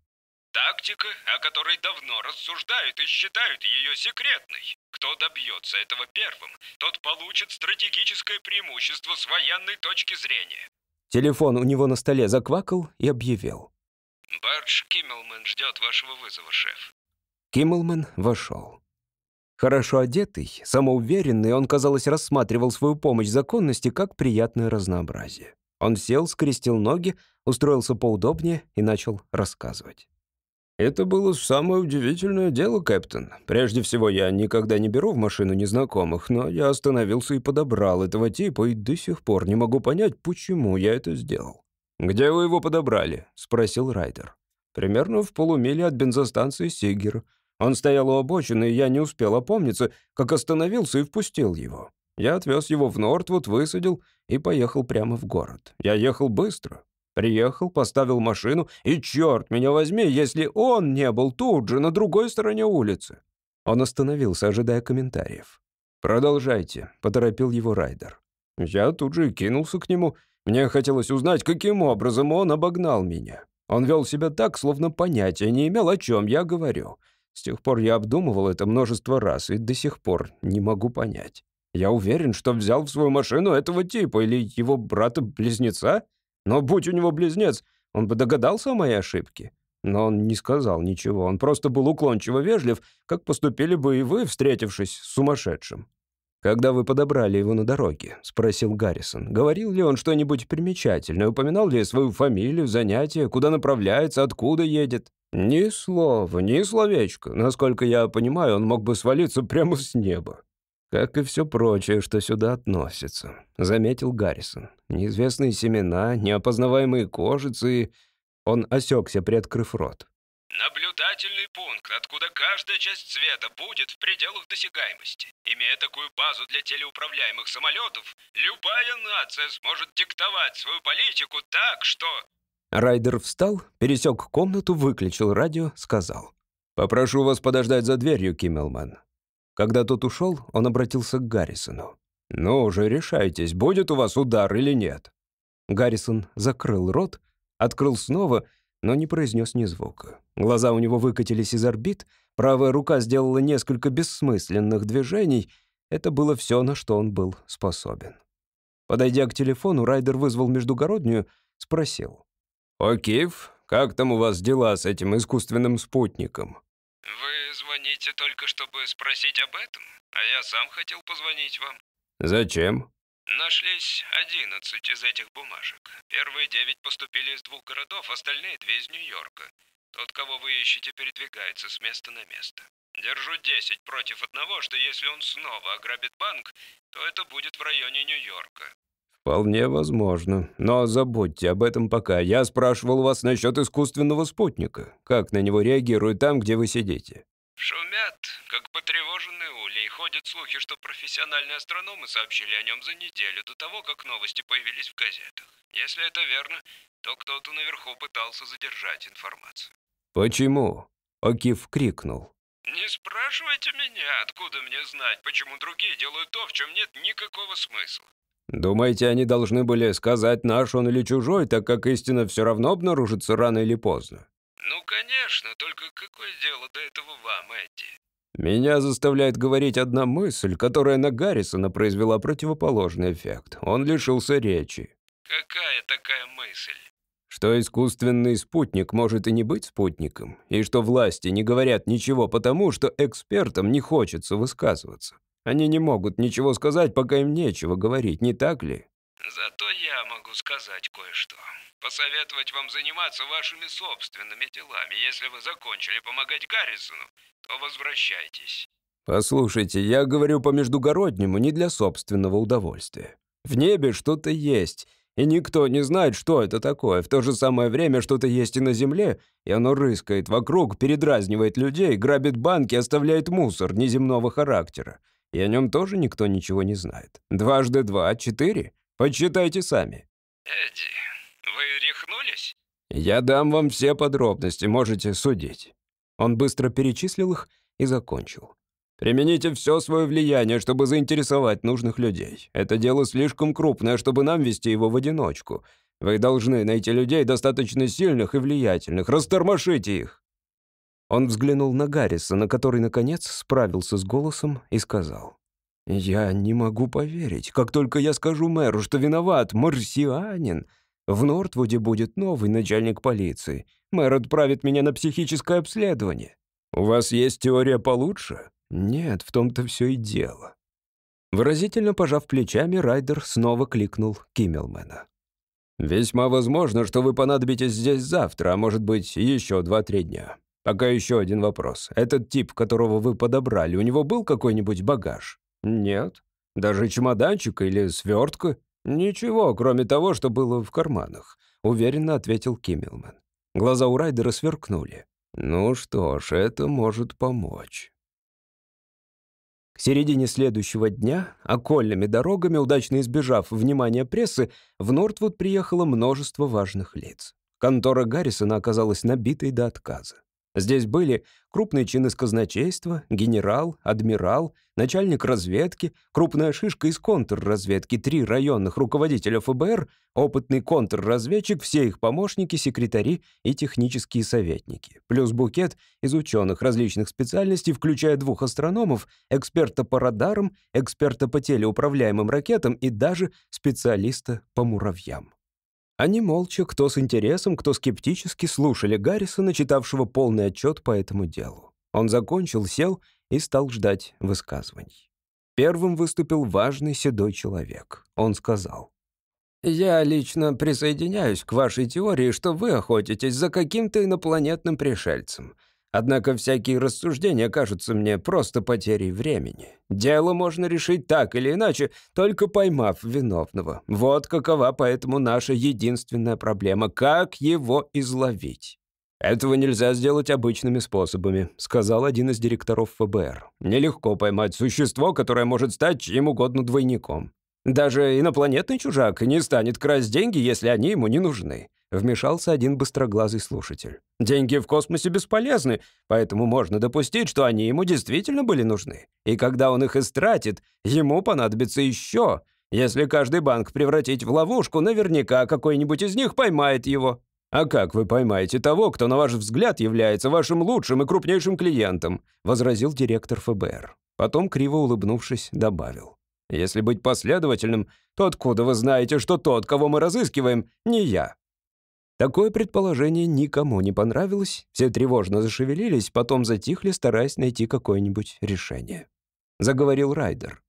Тактика, о которой давно рассуждают и считают ее секретной. Кто добьется этого первым, тот получит стратегическое преимущество с военной точки зрения. Телефон у него на столе заквакал и объявил. Бардж Киммелман ждет вашего вызова, шеф. Киммелман вошел. Хорошо одетый, самоуверенный, он, казалось, рассматривал свою помощь законности как приятное разнообразие. Он сел, скрестил ноги, устроился поудобнее и начал рассказывать. «Это было самое удивительное дело, капитан. Прежде всего, я никогда не беру в машину незнакомых, но я остановился и подобрал этого типа, и до сих пор не могу понять, почему я это сделал». «Где вы его подобрали?» — спросил Райдер. «Примерно в полумиле от бензостанции Сигер. Он стоял у обочины, и я не успел опомниться, как остановился и впустил его. Я отвез его в Нортвуд, высадил и поехал прямо в город. Я ехал быстро. Приехал, поставил машину, и черт меня возьми, если он не был тут же, на другой стороне улицы. Он остановился, ожидая комментариев. «Продолжайте», — поторопил его Райдер. Я тут же кинулся к нему. Мне хотелось узнать, каким образом он обогнал меня. Он вел себя так, словно понятия не имел, о чем я говорю. С тех пор я обдумывал это множество раз и до сих пор не могу понять. Я уверен, что взял в свою машину этого типа или его брата-близнеца. Но будь у него близнец, он бы догадался о моей ошибке. Но он не сказал ничего, он просто был уклончиво вежлив, как поступили бы и вы, встретившись с сумасшедшим. «Когда вы подобрали его на дороге?» — спросил Гаррисон. «Говорил ли он что-нибудь примечательное? Упоминал ли свою фамилию, занятия, куда направляется, откуда едет?» «Ни слова, ни словечко. Насколько я понимаю, он мог бы свалиться прямо с неба». «Как и все прочее, что сюда относится», — заметил Гаррисон. «Неизвестные семена, неопознаваемые кожицы...» Он осекся, приоткрыв рот. Наблюдательный пункт, откуда каждая часть света будет в пределах досягаемости. Имея такую базу для телеуправляемых самолетов, любая нация сможет диктовать свою политику так, что... Райдер встал, пересек комнату, выключил радио, сказал. «Попрошу вас подождать за дверью, Киммелман». Когда тот ушел, он обратился к Гаррисону. «Ну уже решайтесь, будет у вас удар или нет». Гаррисон закрыл рот, открыл снова, но не произнес ни звука. Глаза у него выкатились из орбит, правая рука сделала несколько бессмысленных движений. Это было все, на что он был способен. Подойдя к телефону, Райдер вызвал междугороднюю, спросил. «Окив, как там у вас дела с этим искусственным спутником?» Вы звоните только, чтобы спросить об этом? А я сам хотел позвонить вам. «Зачем?» Нашлись 11 из этих бумажек. Первые девять поступили из двух городов, остальные две из Нью-Йорка. Тот, кого вы ищете, передвигается с места на место. Держу 10 против одного, что если он снова ограбит банк, то это будет в районе Нью-Йорка. «Вполне возможно. Но забудьте об этом пока. Я спрашивал вас насчет искусственного спутника. Как на него реагируют там, где вы сидите?» Шумят, как потревоженные улей. Ходят слухи, что профессиональные астрономы сообщили о нем за неделю до того, как новости появились в газетах. Если это верно, то кто-то наверху пытался задержать информацию. «Почему?» — Окиф крикнул. «Не спрашивайте меня, откуда мне знать, почему другие делают то, в чем нет никакого смысла. Думаете, они должны были сказать, наш он или чужой, так как истина все равно обнаружится рано или поздно? Ну, конечно, только какое дело до этого вам, Эдди? Меня заставляет говорить одна мысль, которая на Гаррисона произвела противоположный эффект. Он лишился речи. Какая такая мысль? Что искусственный спутник может и не быть спутником, и что власти не говорят ничего потому, что экспертам не хочется высказываться. Они не могут ничего сказать, пока им нечего говорить, не так ли? Зато я могу сказать кое-что. Посоветовать вам заниматься вашими собственными делами. Если вы закончили помогать Гаррисону, то возвращайтесь. Послушайте, я говорю по междугороднему, не для собственного удовольствия. В небе что-то есть, и никто не знает, что это такое. В то же самое время что-то есть и на земле, и оно рыскает вокруг, передразнивает людей, грабит банки, оставляет мусор неземного характера и о нем тоже никто ничего не знает. Дважды два — четыре. Подсчитайте сами». «Эдди, вы рехнулись?» «Я дам вам все подробности, можете судить». Он быстро перечислил их и закончил. «Примените все свое влияние, чтобы заинтересовать нужных людей. Это дело слишком крупное, чтобы нам вести его в одиночку. Вы должны найти людей достаточно сильных и влиятельных. Растормошите их». Он взглянул на Гаррисона, который, наконец, справился с голосом и сказал. «Я не могу поверить. Как только я скажу мэру, что виноват марсианин, в Нортвуде будет новый начальник полиции. Мэр отправит меня на психическое обследование. У вас есть теория получше? Нет, в том-то все и дело. Выразительно пожав плечами, Райдер снова кликнул Киммелмена. «Весьма возможно, что вы понадобитесь здесь завтра, а может быть, еще два-три дня. Пока еще один вопрос. Этот тип, которого вы подобрали, у него был какой-нибудь багаж?» «Нет. Даже чемоданчик или свертка?» «Ничего, кроме того, что было в карманах», — уверенно ответил Киммелман. Глаза у Райдера сверкнули. «Ну что ж, это может помочь». К середине следующего дня, окольными дорогами, удачно избежав внимания прессы, в Нортвуд приехало множество важных лиц. Контора Гаррисона оказалась набитой до отказа. Здесь были крупные чины из казначейства, генерал, адмирал, начальник разведки, крупная шишка из контрразведки, три районных руководителя ФБР, опытный контрразведчик, все их помощники, секретари и технические советники, плюс букет из ученых различных специальностей, включая двух астрономов, эксперта по радарам, эксперта по телеуправляемым ракетам и даже специалиста по муравьям. Они молча, кто с интересом, кто скептически, слушали Гаррисона, читавшего полный отчет по этому делу. Он закончил, сел и стал ждать высказываний. Первым выступил важный седой человек. Он сказал. «Я лично присоединяюсь к вашей теории, что вы охотитесь за каким-то инопланетным пришельцем. Однако всякие рассуждения кажутся мне просто потерей времени. Дело можно решить так или иначе, только поймав виновного. Вот какова поэтому наша единственная проблема — как его изловить. «Этого нельзя сделать обычными способами», — сказал один из директоров ФБР. «Нелегко поймать существо, которое может стать чьим угодно двойником. Даже инопланетный чужак не станет красть деньги, если они ему не нужны. Вмешался один быстроглазый слушатель. «Деньги в космосе бесполезны, поэтому можно допустить, что они ему действительно были нужны. И когда он их истратит, ему понадобится еще. Если каждый банк превратить в ловушку, наверняка какой-нибудь из них поймает его. А как вы поймаете того, кто, на ваш взгляд, является вашим лучшим и крупнейшим клиентом?» — возразил директор ФБР. Потом, криво улыбнувшись, добавил. «Если быть последовательным, то откуда вы знаете, что тот, кого мы разыскиваем, не я?» Такое предположение никому не понравилось, все тревожно зашевелились, потом затихли, стараясь найти какое-нибудь решение. Заговорил Райдер.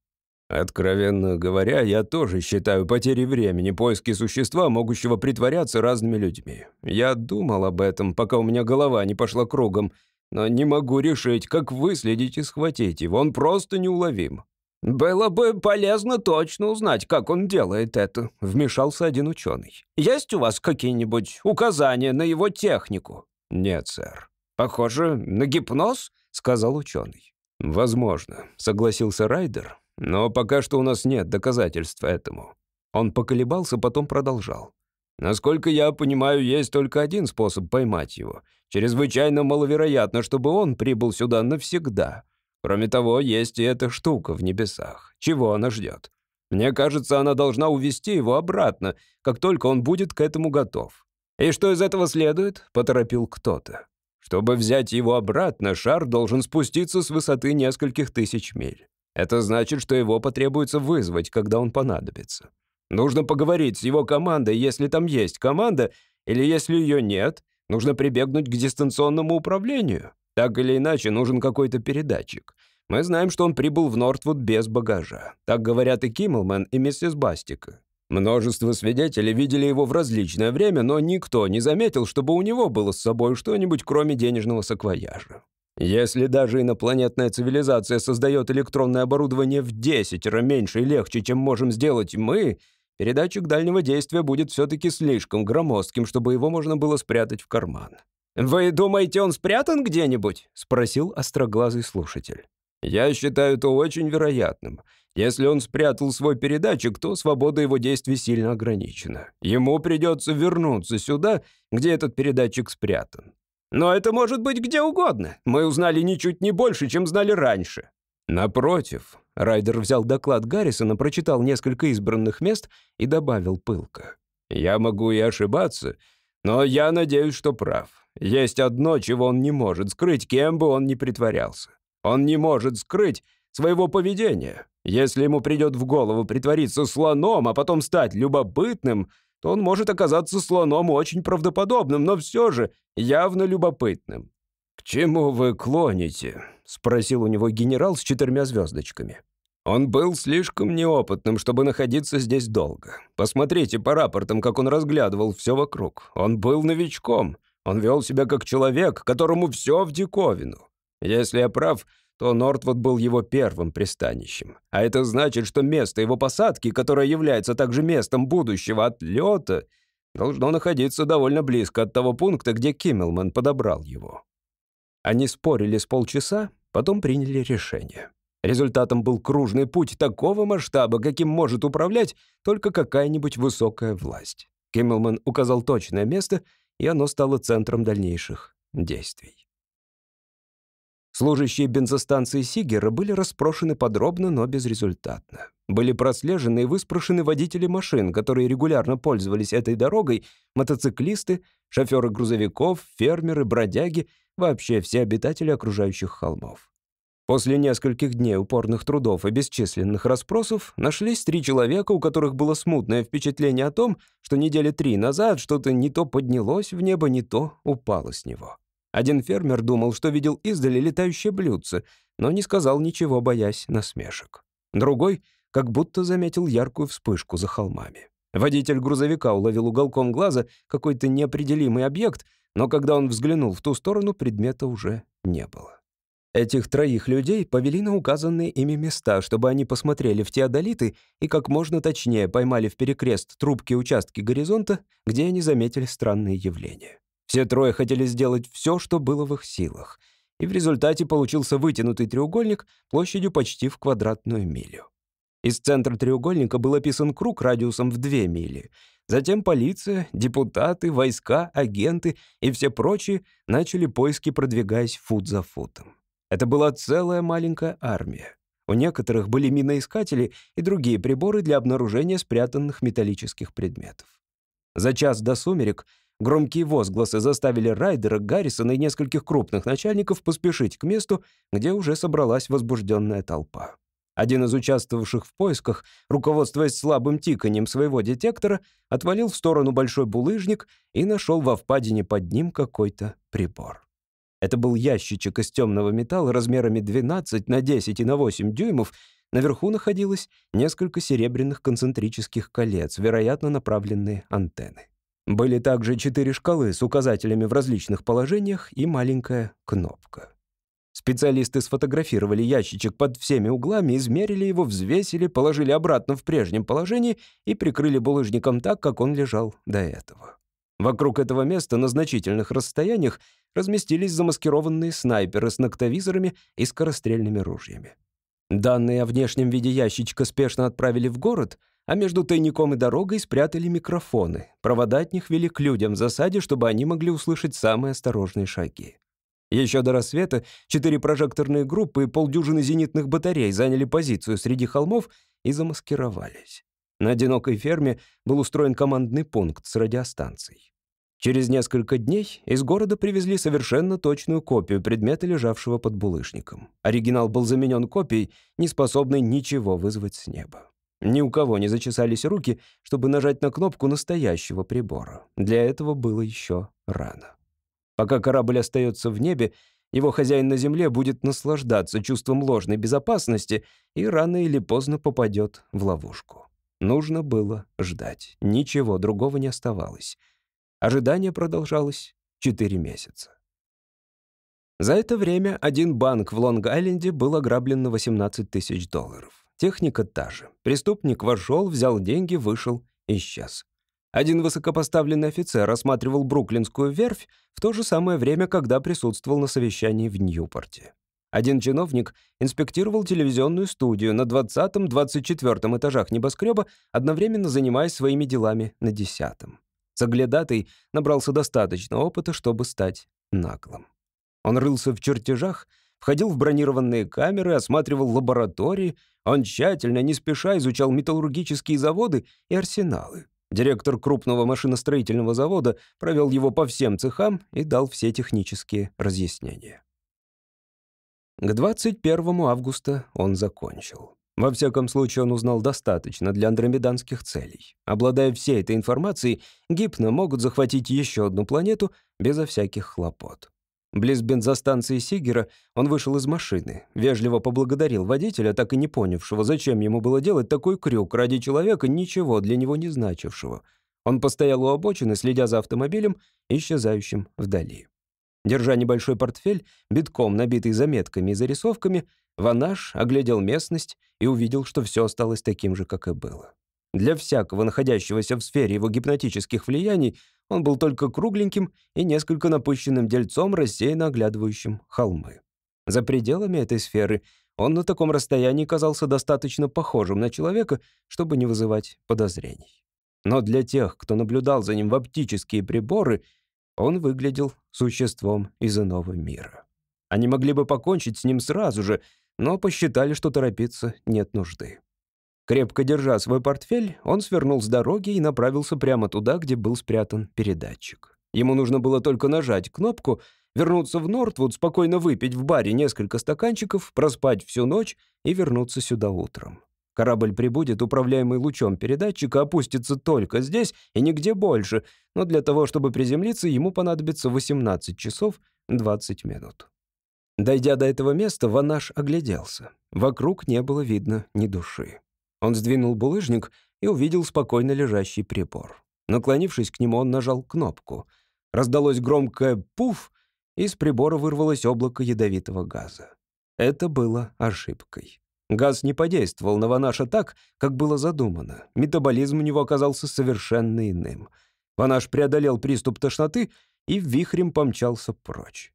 «Откровенно говоря, я тоже считаю потерей времени поиски существа, могущего притворяться разными людьми. Я думал об этом, пока у меня голова не пошла кругом, но не могу решить, как выследить и схватить его. Он просто неуловим. «Было бы полезно точно узнать, как он делает это», — вмешался один ученый. «Есть у вас какие-нибудь указания на его технику?» «Нет, сэр». «Похоже на гипноз», — сказал ученый. «Возможно», — согласился Райдер, «но пока что у нас нет доказательств этому». Он поколебался, потом продолжал. «Насколько я понимаю, есть только один способ поймать его. Чрезвычайно маловероятно, чтобы он прибыл сюда навсегда. Кроме того, есть и эта штука в небесах. Чего она ждет? Мне кажется, она должна увести его обратно, как только он будет к этому готов. И что из этого следует? Поторопил кто-то. Чтобы взять его обратно, шар должен спуститься с высоты нескольких тысяч миль. Это значит, что его потребуется вызвать, когда он понадобится. Нужно поговорить с его командой, если там есть команда, или если ее нет, нужно прибегнуть к дистанционному управлению. Так или иначе, нужен какой-то передатчик. Мы знаем, что он прибыл в Нортвуд без багажа. Так говорят и Киммелман, и миссис Бастика. Множество свидетелей видели его в различное время, но никто не заметил, чтобы у него было с собой что-нибудь, кроме денежного саквояжа. Если даже инопланетная цивилизация создает электронное оборудование в 10 раз меньше и легче, чем можем сделать мы, передатчик дальнего действия будет все-таки слишком громоздким, чтобы его можно было спрятать в карман. «Вы думаете, он спрятан где-нибудь?» — спросил остроглазый слушатель. «Я считаю это очень вероятным. Если он спрятал свой передатчик, то свобода его действий сильно ограничена. Ему придется вернуться сюда, где этот передатчик спрятан. Но это может быть где угодно. Мы узнали ничуть не больше, чем знали раньше». «Напротив», — Райдер взял доклад Гаррисона, прочитал несколько избранных мест и добавил пылко. «Я могу и ошибаться, но я надеюсь, что прав. Есть одно, чего он не может скрыть, кем бы он ни притворялся. Он не может скрыть своего поведения. Если ему придет в голову притвориться слоном, а потом стать любопытным, то он может оказаться слоном очень правдоподобным, но все же явно любопытным. «К чему вы клоните?» — спросил у него генерал с четырьмя звездочками. Он был слишком неопытным, чтобы находиться здесь долго. Посмотрите по рапортам, как он разглядывал все вокруг. Он был новичком. Он вел себя как человек, которому все в диковину. Если я прав, то Нортвуд был его первым пристанищем. А это значит, что место его посадки, которое является также местом будущего отлета, должно находиться довольно близко от того пункта, где Киммелман подобрал его. Они спорили с полчаса, потом приняли решение. Результатом был кружный путь такого масштаба, каким может управлять только какая-нибудь высокая власть. Киммелман указал точное место, и оно стало центром дальнейших действий. Служащие бензостанции Сигера были распрошены подробно, но безрезультатно. Были прослежены и выспрошены водители машин, которые регулярно пользовались этой дорогой, мотоциклисты, шоферы грузовиков, фермеры, бродяги, вообще все обитатели окружающих холмов. После нескольких дней упорных трудов и бесчисленных расспросов нашлись три человека, у которых было смутное впечатление о том, что недели три назад что-то не то поднялось в небо, не то упало с него. Один фермер думал, что видел издали летающее блюдце, но не сказал ничего, боясь насмешек. Другой как будто заметил яркую вспышку за холмами. Водитель грузовика уловил уголком глаза какой-то неопределимый объект, но когда он взглянул в ту сторону, предмета уже не было. Этих троих людей повели на указанные ими места, чтобы они посмотрели в теодолиты и как можно точнее поймали в перекрест трубки участки горизонта, где они заметили странные явления. Все трое хотели сделать все, что было в их силах, и в результате получился вытянутый треугольник площадью почти в квадратную милю. Из центра треугольника был описан круг радиусом в две мили. Затем полиция, депутаты, войска, агенты и все прочие начали поиски, продвигаясь фут за футом. Это была целая маленькая армия. У некоторых были миноискатели и другие приборы для обнаружения спрятанных металлических предметов. За час до сумерек Громкие возгласы заставили Райдера, Гаррисона и нескольких крупных начальников поспешить к месту, где уже собралась возбужденная толпа. Один из участвовавших в поисках, руководствуясь слабым тиканьем своего детектора, отвалил в сторону большой булыжник и нашел во впадине под ним какой-то прибор. Это был ящичек из темного металла размерами 12 на 10 и на 8 дюймов. Наверху находилось несколько серебряных концентрических колец, вероятно, направленные антенны. Были также четыре шкалы с указателями в различных положениях и маленькая кнопка. Специалисты сфотографировали ящичек под всеми углами, измерили его, взвесили, положили обратно в прежнем положении и прикрыли булыжником так, как он лежал до этого. Вокруг этого места на значительных расстояниях разместились замаскированные снайперы с ноктовизорами и скорострельными ружьями. Данные о внешнем виде ящичка спешно отправили в город, а между тайником и дорогой спрятали микрофоны. Провода от них вели к людям в засаде, чтобы они могли услышать самые осторожные шаги. Еще до рассвета четыре прожекторные группы и полдюжины зенитных батарей заняли позицию среди холмов и замаскировались. На одинокой ферме был устроен командный пункт с радиостанцией. Через несколько дней из города привезли совершенно точную копию предмета, лежавшего под булыжником. Оригинал был заменен копией, не способной ничего вызвать с неба. Ни у кого не зачесались руки, чтобы нажать на кнопку настоящего прибора. Для этого было еще рано. Пока корабль остается в небе, его хозяин на земле будет наслаждаться чувством ложной безопасности и рано или поздно попадет в ловушку. Нужно было ждать. Ничего другого не оставалось. Ожидание продолжалось четыре месяца. За это время один банк в Лонг-Айленде был ограблен на 18 тысяч долларов. Техника та же. Преступник вошел, взял деньги, вышел, исчез. Один высокопоставленный офицер осматривал Бруклинскую верфь в то же самое время, когда присутствовал на совещании в Ньюпорте. Один чиновник инспектировал телевизионную студию на 20-24 этажах небоскреба, одновременно занимаясь своими делами на 10-м. Соглядатый набрался достаточно опыта, чтобы стать наглым. Он рылся в чертежах, входил в бронированные камеры, осматривал лаборатории, он тщательно, не спеша изучал металлургические заводы и арсеналы. Директор крупного машиностроительного завода провел его по всем цехам и дал все технические разъяснения. К 21 августа он закончил. Во всяком случае, он узнал достаточно для андромеданских целей. Обладая всей этой информацией, Гипно могут захватить еще одну планету безо всяких хлопот. Близ бензостанции Сигера он вышел из машины, вежливо поблагодарил водителя, так и не понявшего, зачем ему было делать такой крюк ради человека, ничего для него не значившего. Он постоял у обочины, следя за автомобилем, исчезающим вдали. Держа небольшой портфель, битком набитый заметками и зарисовками, Ванаш оглядел местность и увидел, что все осталось таким же, как и было. Для всякого находящегося в сфере его гипнотических влияний он был только кругленьким и несколько напыщенным дельцом, рассеянно оглядывающим холмы. За пределами этой сферы он на таком расстоянии казался достаточно похожим на человека, чтобы не вызывать подозрений. Но для тех, кто наблюдал за ним в оптические приборы, он выглядел существом из иного мира. Они могли бы покончить с ним сразу же, но посчитали, что торопиться нет нужды. Крепко держа свой портфель, он свернул с дороги и направился прямо туда, где был спрятан передатчик. Ему нужно было только нажать кнопку, вернуться в Нортвуд, спокойно выпить в баре несколько стаканчиков, проспать всю ночь и вернуться сюда утром. Корабль прибудет, управляемый лучом передатчика, опустится только здесь и нигде больше, но для того, чтобы приземлиться, ему понадобится 18 часов 20 минут. Дойдя до этого места, Ванаш огляделся. Вокруг не было видно ни души. Он сдвинул булыжник и увидел спокойно лежащий прибор. Наклонившись к нему, он нажал кнопку. Раздалось громкое «пуф», и из прибора вырвалось облако ядовитого газа. Это было ошибкой. Газ не подействовал на Ванаша так, как было задумано. Метаболизм у него оказался совершенно иным. Ванаш преодолел приступ тошноты и вихрем помчался прочь.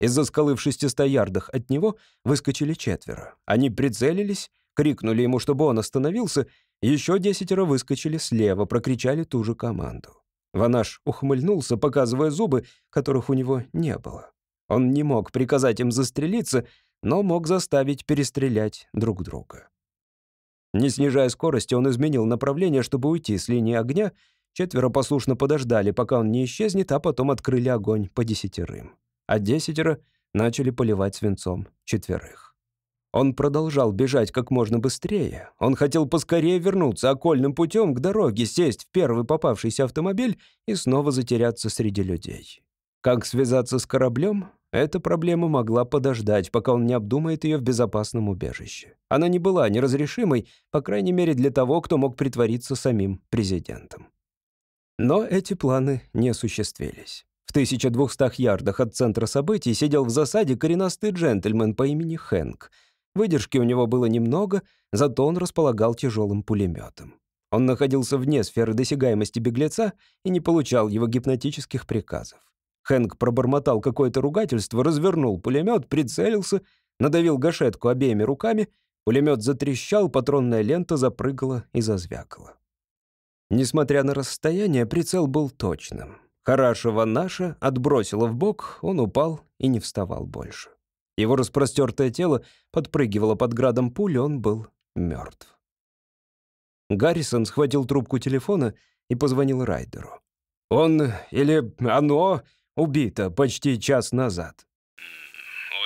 Из-за скалы в 600 ярдах от него выскочили четверо. Они прицелились крикнули ему, чтобы он остановился, еще десятеро выскочили слева, прокричали ту же команду. Ванаш ухмыльнулся, показывая зубы, которых у него не было. Он не мог приказать им застрелиться, но мог заставить перестрелять друг друга. Не снижая скорости, он изменил направление, чтобы уйти с линии огня. Четверо послушно подождали, пока он не исчезнет, а потом открыли огонь по десятерым. А десятеро начали поливать свинцом четверых. Он продолжал бежать как можно быстрее. Он хотел поскорее вернуться окольным путем к дороге, сесть в первый попавшийся автомобиль и снова затеряться среди людей. Как связаться с кораблем? Эта проблема могла подождать, пока он не обдумает ее в безопасном убежище. Она не была неразрешимой, по крайней мере, для того, кто мог притвориться самим президентом. Но эти планы не осуществились. В 1200 ярдах от центра событий сидел в засаде коренастый джентльмен по имени Хэнк — Выдержки у него было немного, зато он располагал тяжелым пулеметом. Он находился вне сферы досягаемости беглеца и не получал его гипнотических приказов. Хэнк пробормотал какое-то ругательство, развернул пулемет, прицелился, надавил гашетку обеими руками, пулемет затрещал, патронная лента запрыгала и зазвякала. Несмотря на расстояние, прицел был точным. Харашева наша отбросила в бок, он упал и не вставал больше. Его распростертое тело подпрыгивало под градом пули, он был мертв. Гаррисон схватил трубку телефона и позвонил Райдеру. «Он или оно убито почти час назад».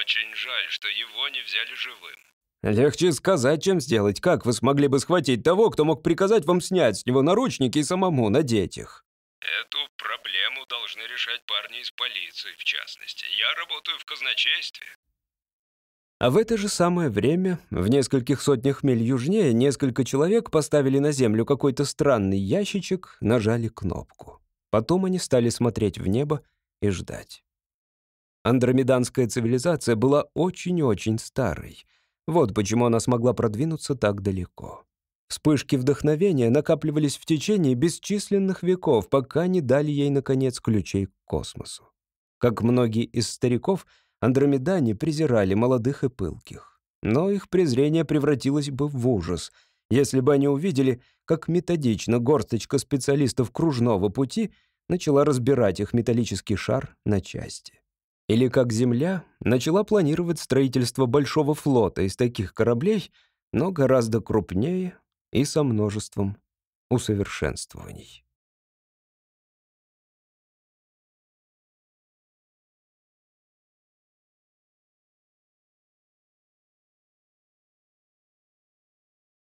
«Очень жаль, что его не взяли живым». «Легче сказать, чем сделать. Как вы смогли бы схватить того, кто мог приказать вам снять с него наручники и самому надеть их?» «Эту проблему должны решать парни из полиции, в частности. Я работаю в казначействе». А в это же самое время, в нескольких сотнях миль южнее, несколько человек поставили на землю какой-то странный ящичек, нажали кнопку. Потом они стали смотреть в небо и ждать. Андромеданская цивилизация была очень-очень старой. Вот почему она смогла продвинуться так далеко. Вспышки вдохновения накапливались в течение бесчисленных веков, пока не дали ей, наконец, ключей к космосу. Как многие из стариков — Андромедане презирали молодых и пылких. Но их презрение превратилось бы в ужас, если бы они увидели, как методично горсточка специалистов кружного пути начала разбирать их металлический шар на части. Или как Земля начала планировать строительство большого флота из таких кораблей, но гораздо крупнее и со множеством усовершенствований.